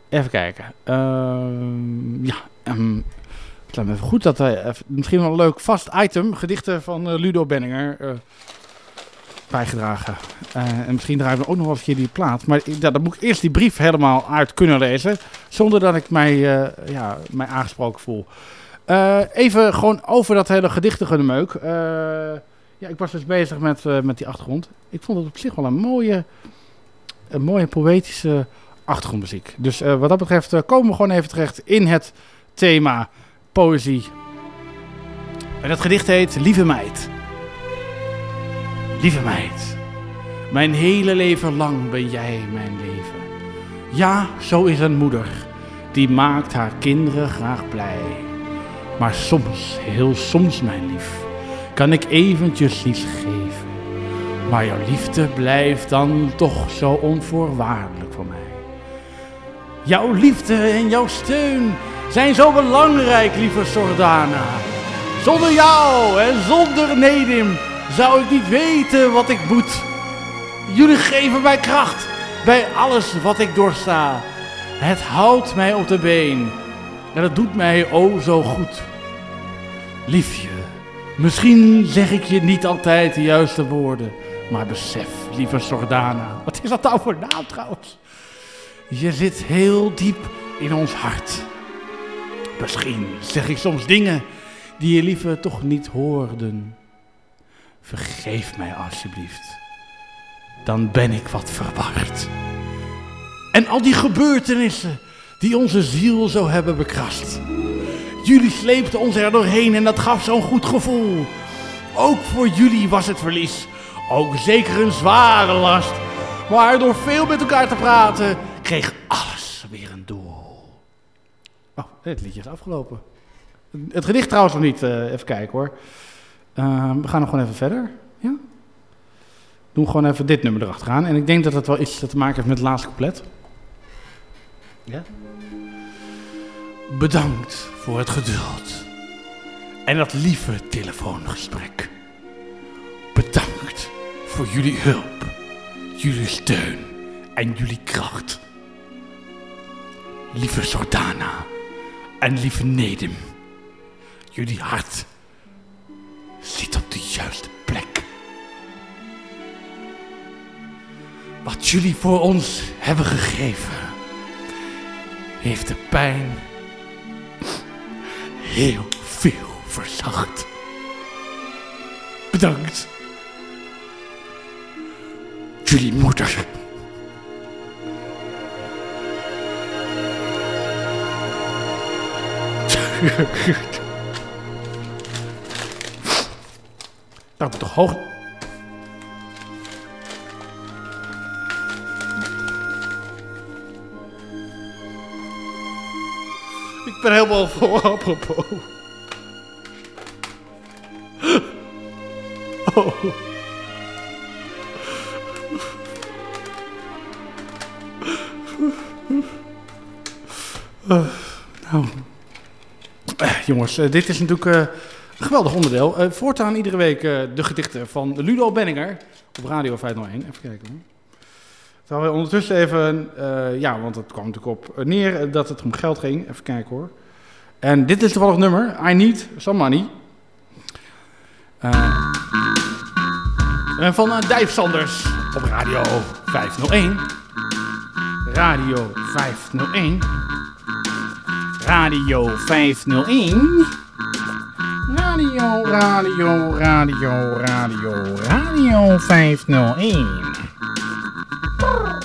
Speaker 4: Even kijken. Ehm, ja, ehm, het lijkt me even goed dat hij misschien wel een leuk vast item. Gedichten van Ludo Benninger. bijgedragen. En misschien draaien we ook nog wel eens een keer die plaat. Maar ja, dan moet ik eerst die brief helemaal uit kunnen lezen. Zonder dat ik mij, ja, mij aangesproken voel. Eh, even gewoon over dat hele gedichtige meuk. Eh, ja, ik was dus bezig met, eh, met die achtergrond. Ik vond het op zich wel een mooie, een mooie poëtische achtergrondmuziek. Dus wat dat betreft komen we gewoon even terecht in het thema poëzie. En het gedicht heet Lieve Meid. Lieve meid, mijn hele leven lang ben jij mijn leven. Ja, zo is een moeder, die maakt haar kinderen graag blij. Maar soms, heel soms mijn lief, kan ik eventjes iets geven. Maar jouw liefde blijft dan toch zo onvoorwaardelijk voor mij. Jouw liefde en jouw steun zijn zo belangrijk, lieve Sordana. Zonder jou en zonder Nedim zou ik niet weten wat ik moet. Jullie geven mij kracht bij alles wat ik doorsta. Het houdt mij op de been en het doet mij o zo goed. Liefje, misschien zeg ik je niet altijd de juiste woorden, maar besef, lieve Sordana, wat is dat nou voor naam trouwens? Je zit heel diep in ons hart. Misschien zeg ik soms dingen die je liever toch niet hoorden. Vergeef mij alsjeblieft. Dan ben ik wat verward. En al die gebeurtenissen die onze ziel zo hebben bekrast. Jullie sleepten ons er doorheen en dat gaf zo'n goed gevoel. Ook voor jullie was het verlies. Ook zeker een zware last. Maar door veel met elkaar te praten, kreeg alles weer een doel. Oh, het liedje is afgelopen. Het gedicht trouwens nog niet. eh, even kijken hoor. Eh, we gaan nog gewoon even verder. Ja? Doen gewoon even dit nummer erachteraan. En ik denk dat het wel iets te maken heeft met het laatste couplet. Ja? Bedankt voor het geduld. En dat lieve telefoongesprek. Bedankt voor jullie hulp, jullie steun en jullie kracht. Lieve Sordana en lieve Nedim. Jullie hart zit op de juiste plek. Wat jullie voor ons hebben gegeven, heeft de pijn heel veel verzacht. Bedankt. Jullie moeder. Nou, toch hoog. Ik ben helemaal vol apropos. Oh. Eh, nou. Eh, jongens, eh, dit is natuurlijk een geweldig onderdeel. Voortaan iedere week de gedichten van Ludo Benninger op Radio 501. Even kijken hoor. Terwijl we ondertussen even, eh, ja, want het kwam natuurlijk op neer eh, dat het om geld ging. Even kijken hoor. En dit is toevallig nummer, I Need Some Money. Eh, en van uh, Dijf Sanders op Radio 501. Radio 501. Radio 501. Radio, radio, radio, radio, radio 501. Nou,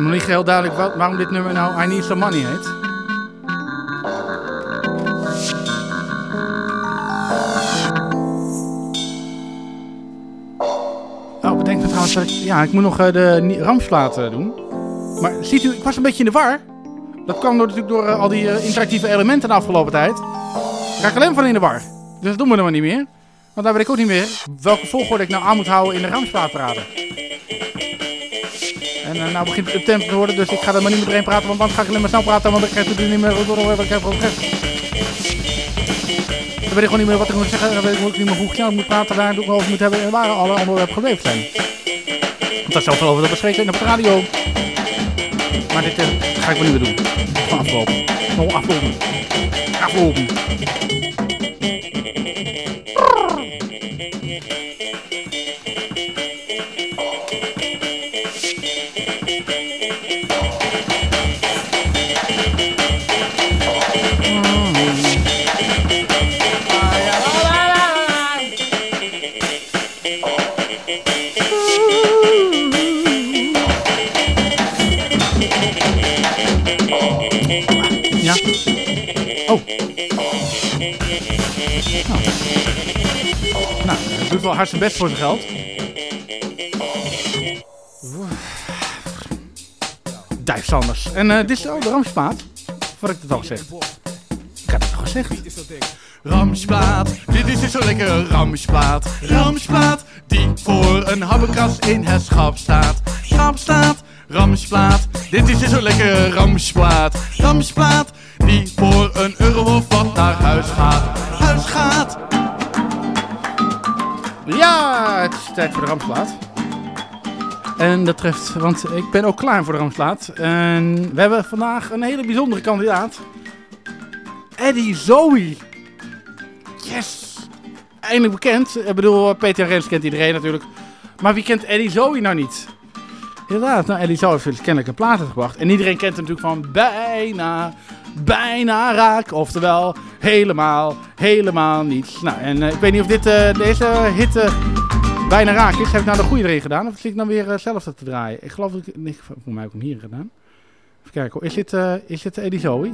Speaker 4: is nog niet heel duidelijk wa- waarom dit nummer nou I Need Some Money heet. Oh, bedenk me trouwens dat ik... Ja, ik moet nog eh, de Ramsplaat eh, doen. Maar ziet u, ik was een beetje in de war. Dat kwam door, natuurlijk door eh, al die interactieve elementen de afgelopen tijd. Daar ga ik alleen van in de war. Dus dat doen we dan maar niet meer. Want daar weet ik ook niet meer welke volgorde ik nou aan moet houden in de Ramsplaatparade. En eh, nou begint het up tempo te worden, dus ik ga er maar niet met iedereen praten, want dan ga ik alleen maar snel praten, want ik krijg natuurlijk niet meer door wat ik heb gezegd. Dan weet ik gewoon niet meer wat ik moet zeggen, dan weet ik ook niet meer hoe snel ik moet praten, waar ik het over moet hebben en waar alle onderwerpen gebleven zijn. Want daar is zoveel over te bespreken op de radio. Maar dit eh, ga ik wel niet meer doen. Afgelopen. Gewoon afgelopen. Afgelopen. Nou. Nou, hij doet wel zijn best voor zijn geld. Dijf Sanders. En eh, dit is oh, de Ramspaat. Wat ik het al gezegd. Ik had het al gezegd. Ramsplaat, dit is dus zo lekker Ramsplaat. Ramsplaat, die voor een habbekas in het schap staat. Schap staat, Ramsplaat, dit is dus zo lekker Ramsplaat. Ramsplaat, die voor een euro of wat naar. Huis gaat. Ja, het is tijd voor de Ramsplaat. En dat treft, want ik ben ook klaar voor de Ramsplaat. En we hebben vandaag een hele bijzondere kandidaat. Eddie Zoe. Yes! Eindelijk bekend. Ik bedoel, Peter Rens kent iedereen natuurlijk. Maar wie kent Eddie Zoe nou niet? Inderdaad, nou Eddie heeft dus kennelijk een plaat uitgebracht. En iedereen kent hem natuurlijk van bijna, bijna raak. Oftewel, helemaal, helemaal niets. Nou, en eh, ik weet niet of dit, eh, deze hit eh, bijna raak is. Heb ik nou de goede erin gedaan? Of zit ik nou weer eh, zelf te draaien? Ik geloof dat ik, nee, voor mij heb ik hem hier gedaan. Even kijken, hoor. is dit, is dit Eddie Zoe?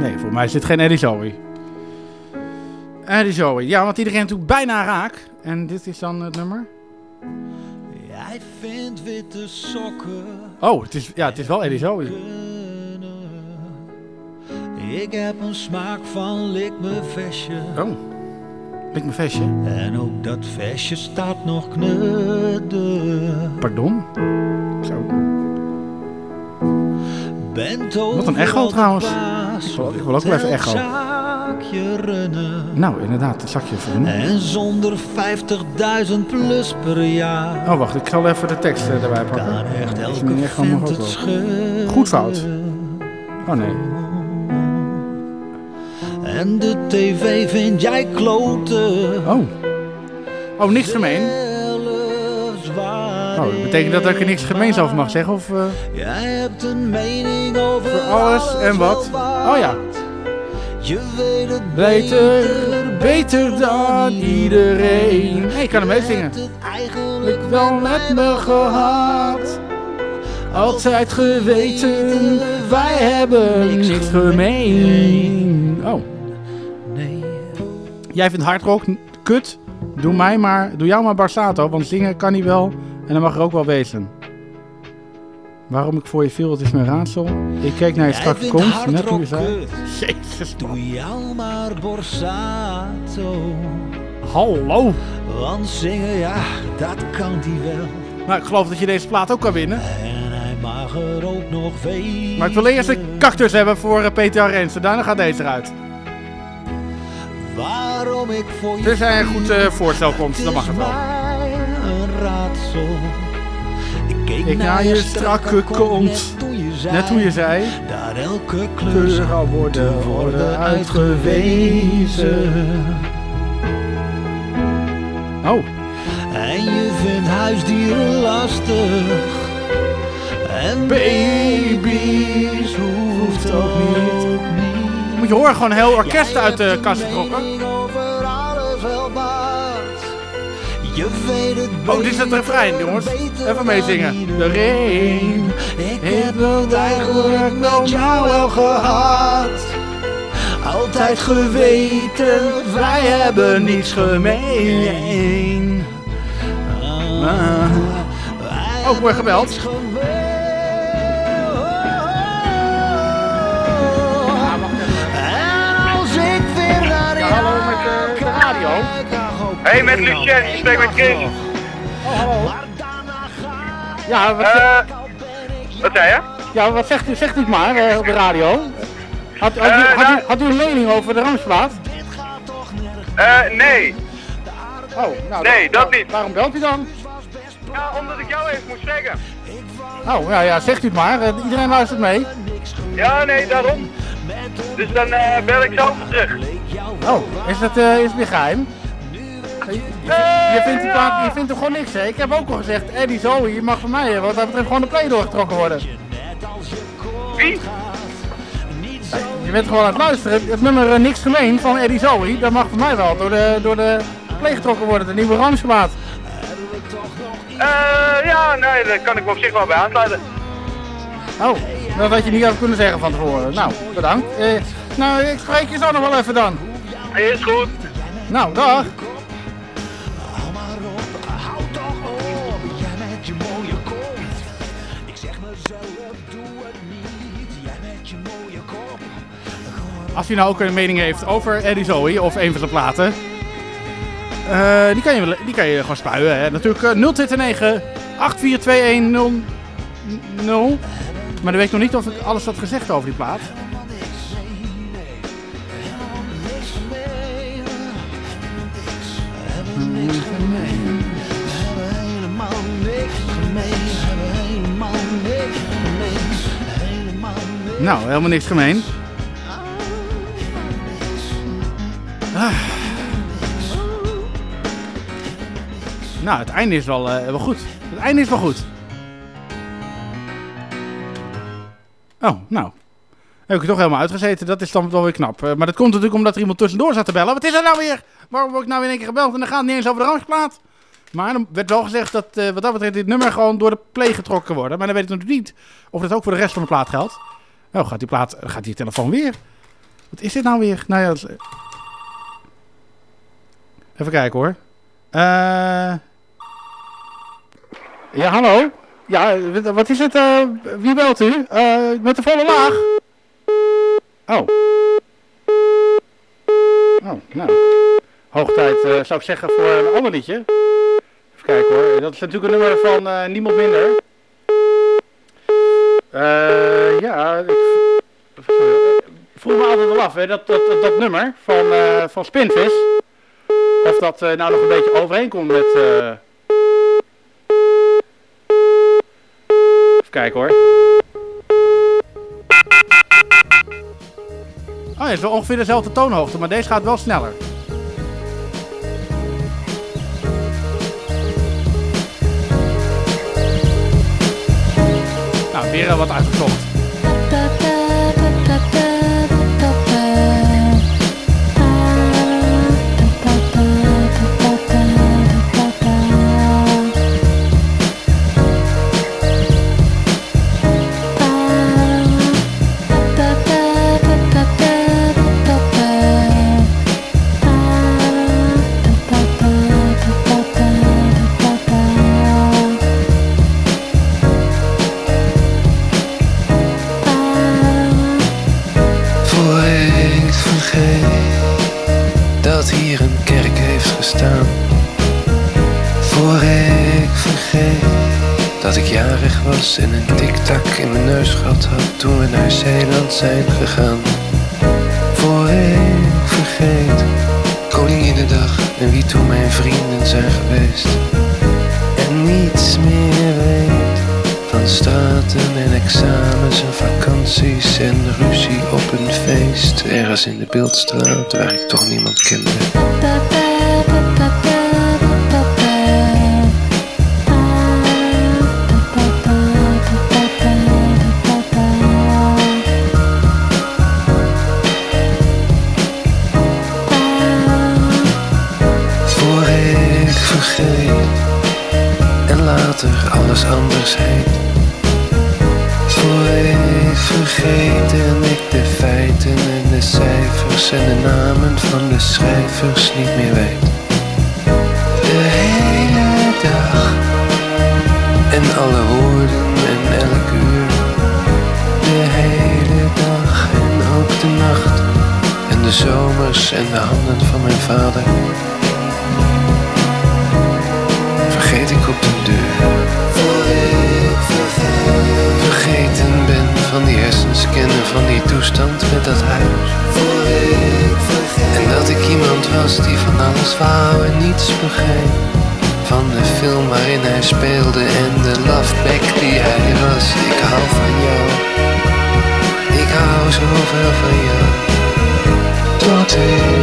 Speaker 4: Nee, voor mij is dit geen Eddie Zoe. Eddie Zoe, ja, want iedereen natuurlijk bijna raak. En dit is dan het nummer.
Speaker 3: Jij vindt witte sokken.
Speaker 4: Oh, het is, ja, het is wel Eddie Zoe.
Speaker 3: Ik heb een smaak van lik me vestje.
Speaker 4: Oh, lik me vestje.
Speaker 3: En ook dat vestje staat nog knudden.
Speaker 4: Pardon? Zo.
Speaker 3: Bent
Speaker 4: Wat een echo trouwens. Ik wil, ik wil ook wel even echo.
Speaker 3: Zakje runnen.
Speaker 4: Nou, inderdaad, een zakje voor
Speaker 3: En zonder 50.000 plus per jaar.
Speaker 4: Oh, wacht, ik zal even de tekst eh, erbij pakken.
Speaker 3: Kan echt elke
Speaker 4: echt
Speaker 3: vent het.
Speaker 4: Goed fout. Oh nee.
Speaker 3: En de tv vind jij kloten.
Speaker 4: Oh. Oh, niks gemeen. Oh, dat betekent dat ik er niks gemeens over mag zeggen? Of, eh,
Speaker 3: Jij hebt een mening over
Speaker 4: voor alles en wat? Oh ja.
Speaker 3: Je weet het
Speaker 4: Beter,
Speaker 3: beter
Speaker 4: beter dan iedereen. Hey, ik kan hem meezingen. Ik wel met me gehad. Altijd geweten, wij hebben niks gemeen. Oh. Jij vindt hardrock kut? Doe mij maar, doe jou maar Barsato, want zingen kan hij wel en dat mag er ook wel wezen. Waarom ik voor je viel, het is mijn raadsel. Ik keek naar je strakke kont, net hoe je zei. Jezus,
Speaker 3: Doe jou maar Borsato.
Speaker 4: Hallo.
Speaker 3: Want zingen, ja, dat kan die wel.
Speaker 4: Nou, ik geloof dat je deze plaat ook kan winnen.
Speaker 3: En hij mag er ook nog wezen.
Speaker 4: Maar ik wil eerst een cactus hebben voor eh, Peter Arends. Daarna gaat deze eruit.
Speaker 3: Waarom ik voor je
Speaker 4: Dit is een goed eh, voorstel komt, dan mag het wel.
Speaker 3: een raadsel. Ik keek
Speaker 4: Ik naar je strakke kont, net hoe je zei,
Speaker 3: dat elke kleur zou
Speaker 4: worden, worden uitgewezen. Oh,
Speaker 3: En je vindt huisdieren lastig. En
Speaker 4: baby's hoeft ook niet. Moet je horen, gewoon een heel orkest uit de kast getrokken. Oh, dit is het refrein, jongens. Even meezingen. De reen.
Speaker 3: Ik
Speaker 4: heb het eigenlijk met jou wel gehad. Altijd geweten, wij hebben niets gemeen. Ah. Ook weer gebeld.
Speaker 22: Hey, met Lucien, je spreekt met Chris.
Speaker 4: Ja, wat,
Speaker 22: Eh, wat zei je?
Speaker 4: ja, wat zegt u, zegt u het maar eh, op de radio? Had, had, u,
Speaker 22: Eh,
Speaker 4: had, u,
Speaker 22: nou-
Speaker 4: had u een mening over de Ramsplaat?
Speaker 22: Eh, nee.
Speaker 4: Oh, nou,
Speaker 22: Nee, dat niet.
Speaker 4: Waarom belt u dan?
Speaker 22: Ja, omdat ik jou even moest zeggen.
Speaker 4: Oh, ja, ja, zegt u het maar. Iedereen luistert mee.
Speaker 22: Ja, nee, daarom. Dus dan eh, bel ik zelf terug.
Speaker 4: Oh, is eh, is het weer geheim? Je, je, vindt die plaat, je vindt er gewoon niks, hè? Ik heb ook al gezegd, Eddie Zoe, je mag van mij, wat dat betreft, gewoon de play doorgetrokken worden.
Speaker 22: Wie?
Speaker 4: Je bent gewoon aan het luisteren. Het nummer eh, Niks Gemeen van Eddie Zoe, dat mag van mij wel door de, door de play getrokken worden, de nieuwe Ramsplaat.
Speaker 22: Eh, ja, nee, daar kan ik me op zich wel bij aansluiten.
Speaker 4: Oh, dat had je niet even kunnen zeggen van tevoren. Nou, bedankt. Eh, nou, ik spreek je zo nog wel even dan.
Speaker 22: Is goed.
Speaker 4: Nou, dag. Als u nou ook een mening heeft over Eddie Zoe of een van zijn platen, eh, die, kan je, die kan je gewoon spuien. Hè. Natuurlijk eh, 029 8421 0. Maar dan weet nog niet of ik alles had gezegd over die plaat. Nou, helemaal niks gemeen. Ah. Nou, het einde is wel, eh, wel goed. Het einde is wel goed. Oh, nou. Heb ik toch helemaal uitgezeten. Dat is dan wel weer knap. Eh, maar dat komt natuurlijk omdat er iemand tussendoor zat te bellen. Wat is er nou weer? Waarom word ik nou in één keer gebeld? En dan gaat het niet eens over de Ramsplaat. Maar dan werd wel gezegd dat eh, wat dat betreft dit nummer gewoon door de play getrokken worden. Maar dan weet ik natuurlijk niet of dat ook voor de rest van de plaat geldt. Oh, gaat die plaat, gaat die telefoon weer? Wat is dit nou weer? Nou ja, dat even kijken hoor. Eh ja, hallo? Ja, wat- is het? eh, wie belt u? Eh, met de volle laag? Oh. Oh, nou. Hoog tijd, zou ik zeggen, voor een ander liedje. Even kijken hoor. Dat is natuurlijk een nummer van niemand minder. Eh, ja, ik vroeg me altijd al af, hè, dat, dat, dat, nummer van, van Spinvis. Of dat nou nog een beetje overeenkomt met... eh, Even kijken hoor. Oh, het is wel ongeveer dezelfde toonhoogte, maar deze gaat wel sneller. Nou, weer wat uitgezocht.
Speaker 23: Was en een tiktak in mijn neus gehad had toen we naar Zeeland zijn gegaan. Voor ik vergeet Koninginnedag en wie toen mijn vrienden zijn geweest. En niets meer weet van straten en examens en vakanties en ruzie op een feest. Ergens in de beeldstraat waar ik toch niemand kende. Anders heet. Voor ik vergeet en ik de feiten en de cijfers en de namen van de schrijvers niet meer weet. De hele dag en alle woorden en elk uur. De hele dag en ook de nacht en de zomers en de handen van mijn vader. Vergeet ik op de deur. Vergeten ben van die hersenscan en van die toestand met dat huis. En dat ik iemand was die van alles wou en niets begreep. Van de film waarin hij speelde en de loveback die hij was. Ik hou van jou. Ik hou zoveel van jou. Tot ik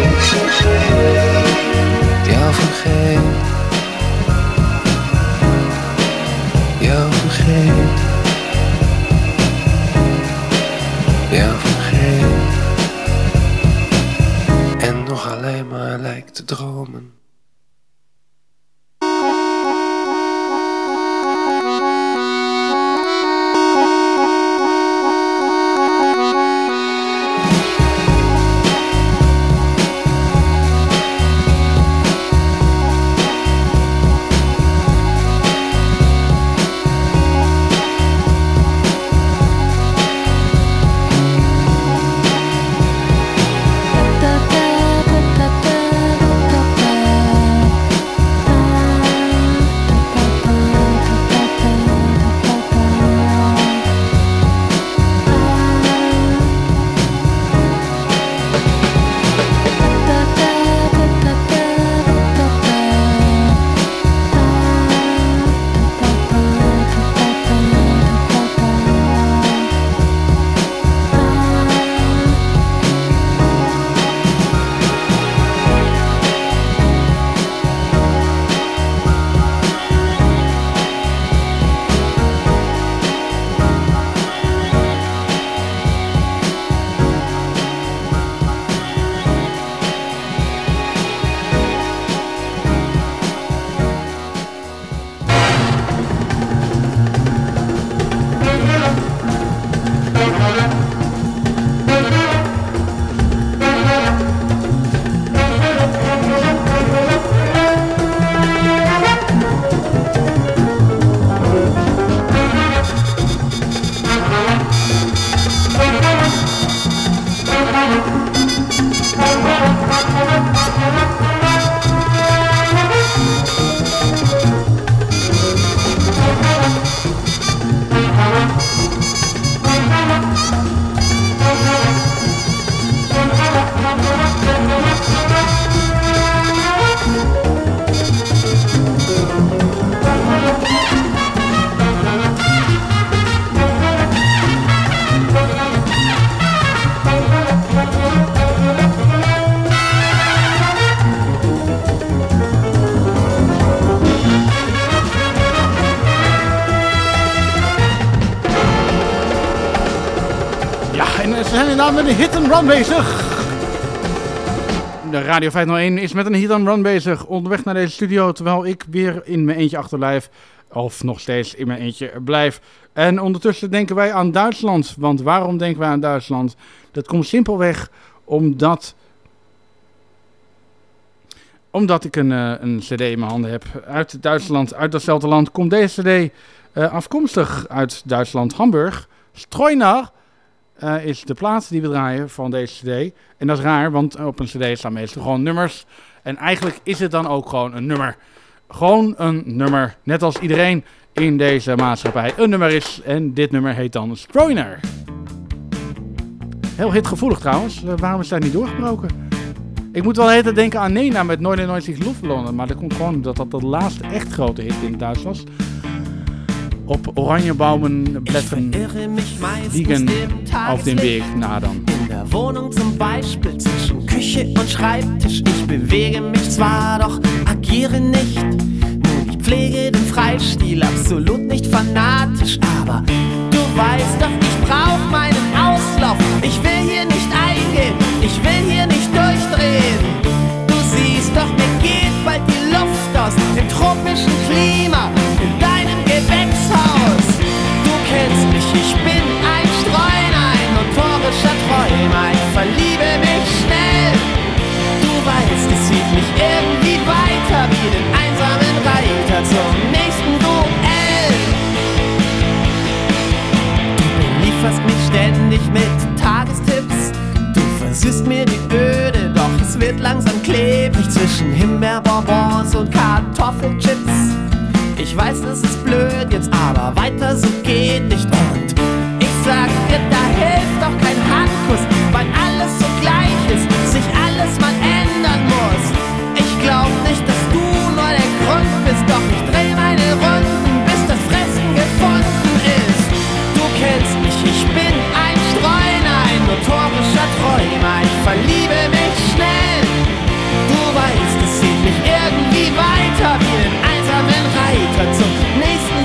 Speaker 4: run bezig. De Radio 501 is met een hit and run bezig. Onderweg naar deze studio, terwijl ik weer in mijn eentje achterblijf. Of nog steeds in mijn eentje blijf. En ondertussen denken wij aan Duitsland. Want waarom denken wij aan Duitsland? Dat komt simpelweg omdat... Omdat ik een, eh, een cd in mijn handen heb. Uit Duitsland, uit datzelfde land, komt deze cd eh, afkomstig uit Duitsland, Hamburg. Streuner eh, is de plaats die we draaien van deze cd. En dat is raar, want op een cd staan meestal gewoon nummers. En eigenlijk is het dan ook gewoon een nummer. Gewoon een nummer. Net als iedereen in deze maatschappij een nummer is. En dit nummer heet dan Stroiner. Heel hitgevoelig trouwens. Eh, waarom is dat niet doorgebroken? Ik moet wel even denken aan Nena met 99 Luftballon. Maar dat komt gewoon omdat dat de laatste echt grote hit in Duits was. Op Oranjebaumen Blättern liegen auf dem Weg. Na dan.
Speaker 24: In der Wohnung zum Beispiel zwischen Küche und Schreibtisch. Ich bewege mich zwar, doch agiere nicht. Nun, ich pflege den Freistil, absolut nicht fanatisch. Aber du weißt doch, ich brauch meinen Auslauf. Ich will hier nicht eingehen, ich will hier nicht durchdrehen. Du siehst doch, mir geht bald die Luft aus im tropischen Klima, ich bin ein Streuner, ein notorischer Träumer. Ich verliebe mich schnell. Du weißt, es zieht mich irgendwie weiter wie den einsamen Reiter zum nächsten Duell. Du belieferst mich ständig mit Tagestipps. Du versüßt mir die Öde, doch es wird langsam klebrig zwischen Himbeerbonbons und Kartoffelchips. Ich weiß, das ist blöd jetzt, aber weiter so geht nicht. Und ich sag dir, da hilft doch kein Handkuss, weil alles so gleich ist, sich alles mal ändern muss. Ich glaub nicht, dass du nur der Grund bist, doch ich dreh meine Runden, bis das Fressen gefunden ist. Du kennst mich, ich bin ein Streuner, ein notorischer Träumer. Ich verliebe mich schnell. Du weißt, es zieht mich irgendwie weiter weiter zum nächsten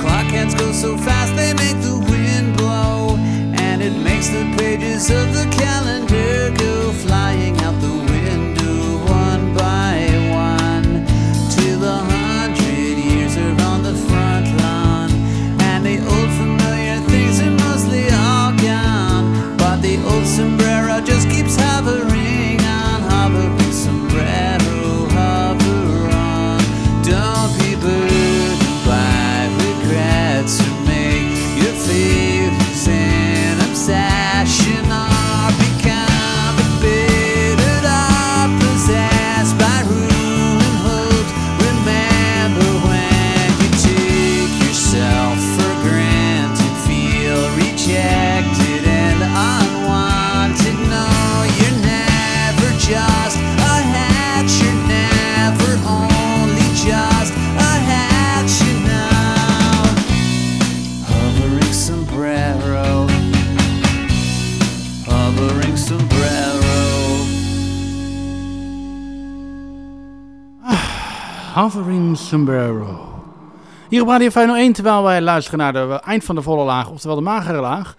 Speaker 25: clock hands go so fast they make the wind blow, and it makes the pages of the calendar Sombrero.
Speaker 4: Hier op Radio 501, terwijl wij luisteren naar de eind van de volle laag, oftewel de magere laag.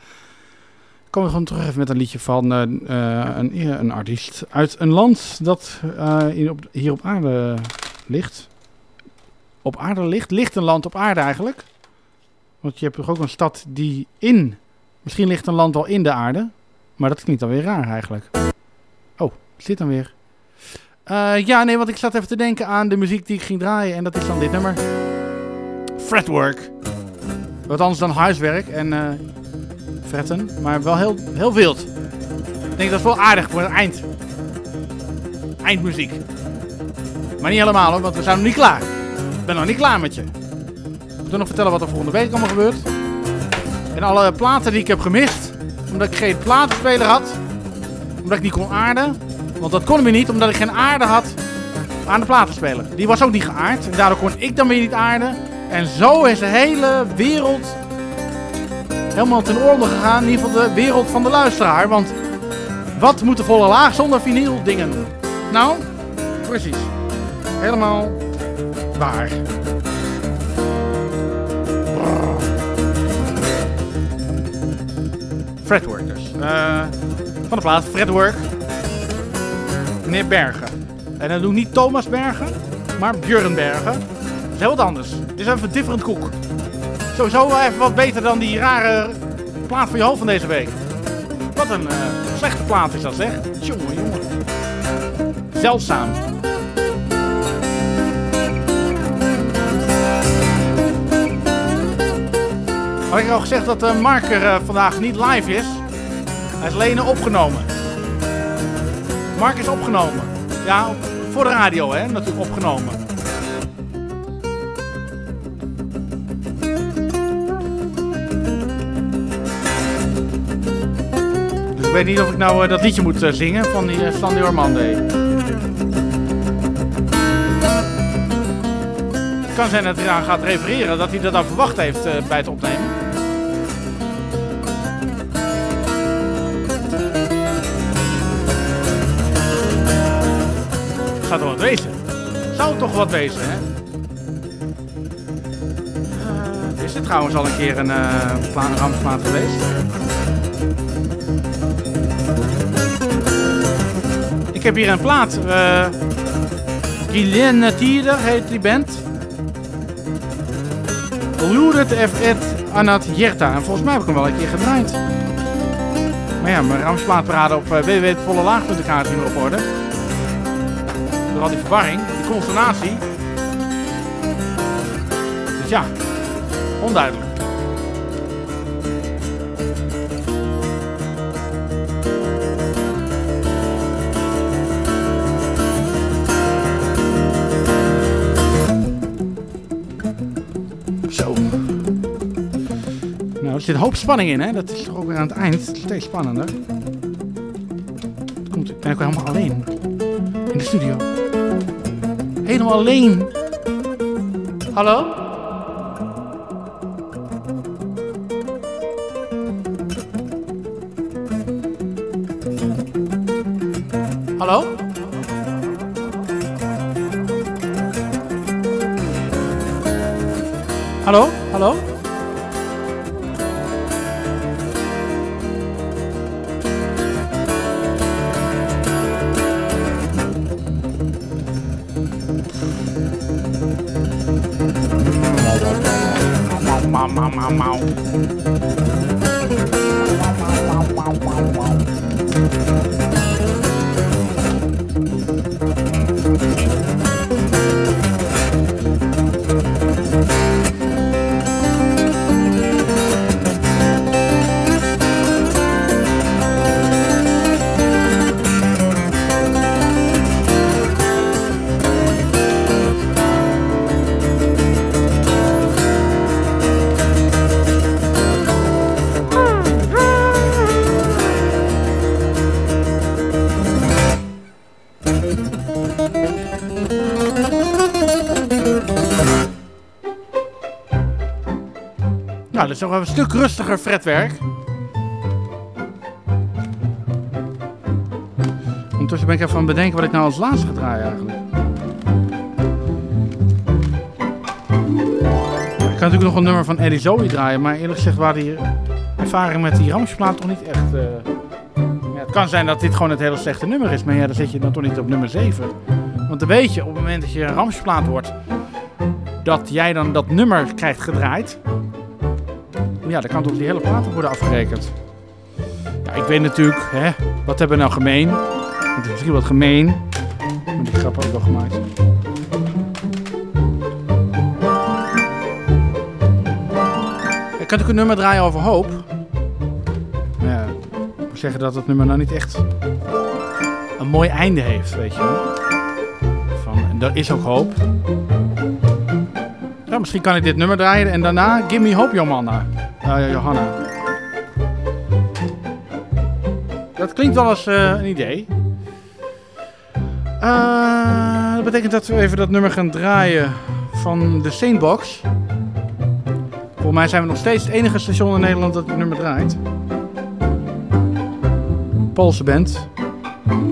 Speaker 4: Komen we gewoon terug even met een liedje van eh, eh, een, een artiest uit een land dat eh, hier, op, aarde ligt. Op aarde ligt? Ligt een land op aarde eigenlijk? Want je hebt toch ook een stad die in... Misschien ligt een land wel in de aarde. Maar dat klinkt dan weer raar eigenlijk. Oh, dit dan weer? Eh, ja, nee, want ik zat even te denken aan de muziek die ik ging draaien. En dat is dan dit nummer. Fretwork. Wat anders dan huiswerk en eh fretten. Maar wel heel, heel wild. Ik denk dat is wel aardig voor het eind. Eindmuziek. Maar niet helemaal hoor, want we zijn nog niet klaar. Ik ben nog niet klaar met je. Ik wil nog vertellen wat er volgende week allemaal gebeurt. En alle platen die ik heb gemist. Omdat ik geen platenspeler had. Omdat ik niet kon aarden. Want dat kon weer niet, omdat ik geen aarde had aan de platenspeler. Die was ook niet geaard. En daardoor kon ik dan weer niet aarden. En zo is de hele wereld helemaal ten oorlog gegaan. In ieder geval de wereld van de luisteraar. Want wat moet de volle laag zonder vinyl dingen? Nou, precies. Helemaal waar. Fretwork dus. Eh, van de plaat Fretwork. Meneer Bergen. En dan doe niet Thomas Bergen, maar Björn Bergen. Dat is heel wat anders. Dit is even een different koek. Sowieso wel even wat beter dan die rare plaat voor je hoofd van deze week. Wat een eh, slechte plaat is dat zeg. Jongen, jongen. Zeldzaam. Had ik al gezegd dat de marker eh, vandaag niet live is? Hij is alleen opgenomen. Mark is opgenomen. Ja, voor de radio hè, natuurlijk opgenomen. Dus ik weet niet of ik nou eh, dat liedje moet eh, zingen van die uh, Sandy Ormande. Het kan zijn dat hij eraan gaat refereren, dat hij dat dan verwacht heeft eh, bij het opnemen. Zou toch wat wezen? Zou toch wat wezen, hè? Eh, is dit trouwens al een keer een eh rampsplaat geweest? Ik heb hier een plaat. eh Guylaine Tieder heet die band. Luret F. Anat Jerta. En volgens mij heb ik hem wel een keer gedraaid. Maar ja, mijn ramsplaatparade op uh, www.vollelaag.nl is meer op orde. Al die verwarring, die consternatie. Dus ja, onduidelijk. Zo. Nou, er zit een hoop spanning in, hè? Dat is toch ook weer aan het eind. Steeds spannender. Komt, ik ben ook helemaal alleen. Studio. Helemaal alleen. Hallo? Wel een stuk rustiger fretwerk. Ondertussen ben ik even aan het bedenken wat ik nou als laatste ga draaien eigenlijk. kan natuurlijk nog een nummer van Eddie Zoe draaien, maar eerlijk gezegd waren die ervaring met die Ramsplaat toch niet echt... eh, ja, het kan zijn dat dit gewoon het hele slechte nummer is, maar ja, dan zit je dan toch niet op nummer 7. Want dan weet je, op het moment dat je een Ramsplaat wordt, dat jij dan dat nummer krijgt gedraaid. Ja, dan kan toch die hele plaat op worden afgerekend. Ja, ik weet natuurlijk, hè, wat hebben we nou gemeen? Het is misschien wat gemeen. Maar die grap heb ik wel gemaakt. Ik kan natuurlijk een nummer draaien over hoop. Ja, ik moet zeggen dat het nummer nou niet echt een mooi einde heeft, weet je. Van, en er is ook hoop. Ja, misschien kan ik dit nummer draaien en daarna Give Me Hope, Johanna. Eh, Johanna. Dat klinkt wel als eh, een idee. Eh, dat betekent dat we even dat nummer gaan draaien van de Saintbox. Volgens mij zijn we nog steeds het enige station in Nederland dat het nummer draait. Poolse band.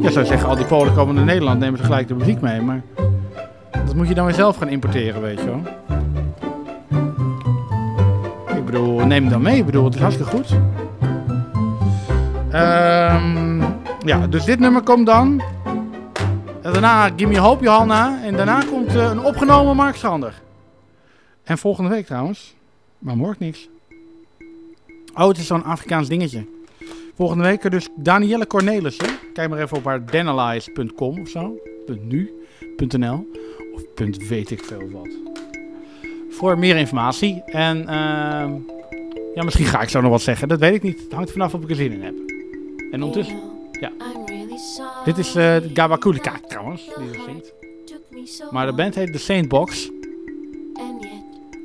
Speaker 4: Ja, zou zeggen, al die Polen komen naar Nederland, nemen ze gelijk de muziek mee. Maar dat moet je dan weer zelf gaan importeren, weet je wel. Bedoel, neem dan mee. Ik bedoel, het is hartstikke goed. Ehm, ja, dus dit nummer komt dan. En daarna Give Me Hope, Johanna. En daarna komt eh, een opgenomen Mark Schrander. En volgende week trouwens. Maar morgen niks. Oh, het is zo'n Afrikaans dingetje. Volgende week dus Danielle Cornelissen. Kijk maar even op haar denalize.com of zo. .nu, .nl of .weet ik veel wat. Voor meer informatie. En ehm, ja, misschien ga ik zo nog wat zeggen. Dat weet ik niet. Het hangt vanaf of ik er zin in heb. En ondertussen, ja. Dit is Gabakulika trouwens, die er zingt. Maar de band heet The Saint Box.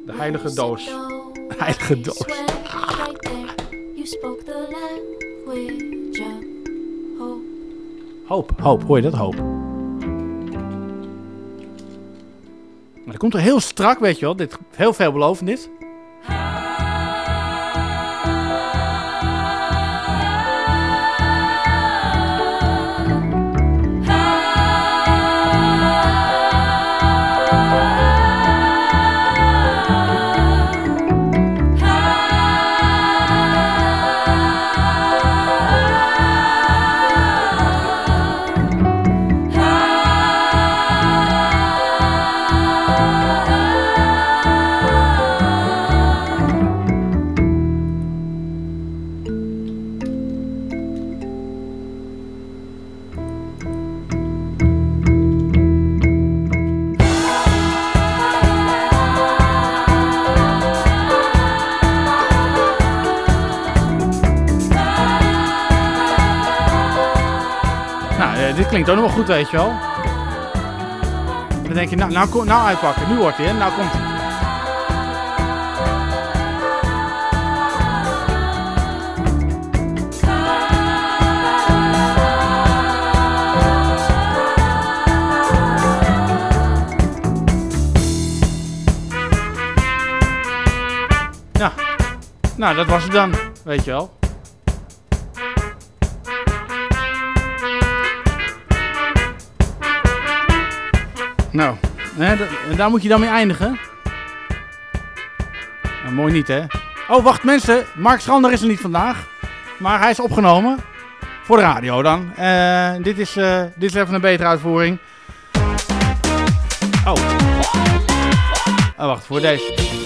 Speaker 4: De heilige doos. De heilige doos. Hoop, hoop, hoor je dat? Hoop. Maar komt er heel strak, weet je wel. Dit, heel veelbelovend dit. Klinkt ook nog wel goed, weet je wel. Dan denk je, nou, nou, nou uitpakken. Nu wordt hij. Nou komt hij. Nou, dat was het dan, weet je wel. Nou, daar moet je dan mee eindigen. Nou, mooi niet, hè? Oh, wacht mensen. Mark Schrander is er niet vandaag. Maar hij is opgenomen. Voor de radio dan. Eh, dit, is, eh, dit is even een betere uitvoering. Oh. Oh, wacht, voor deze.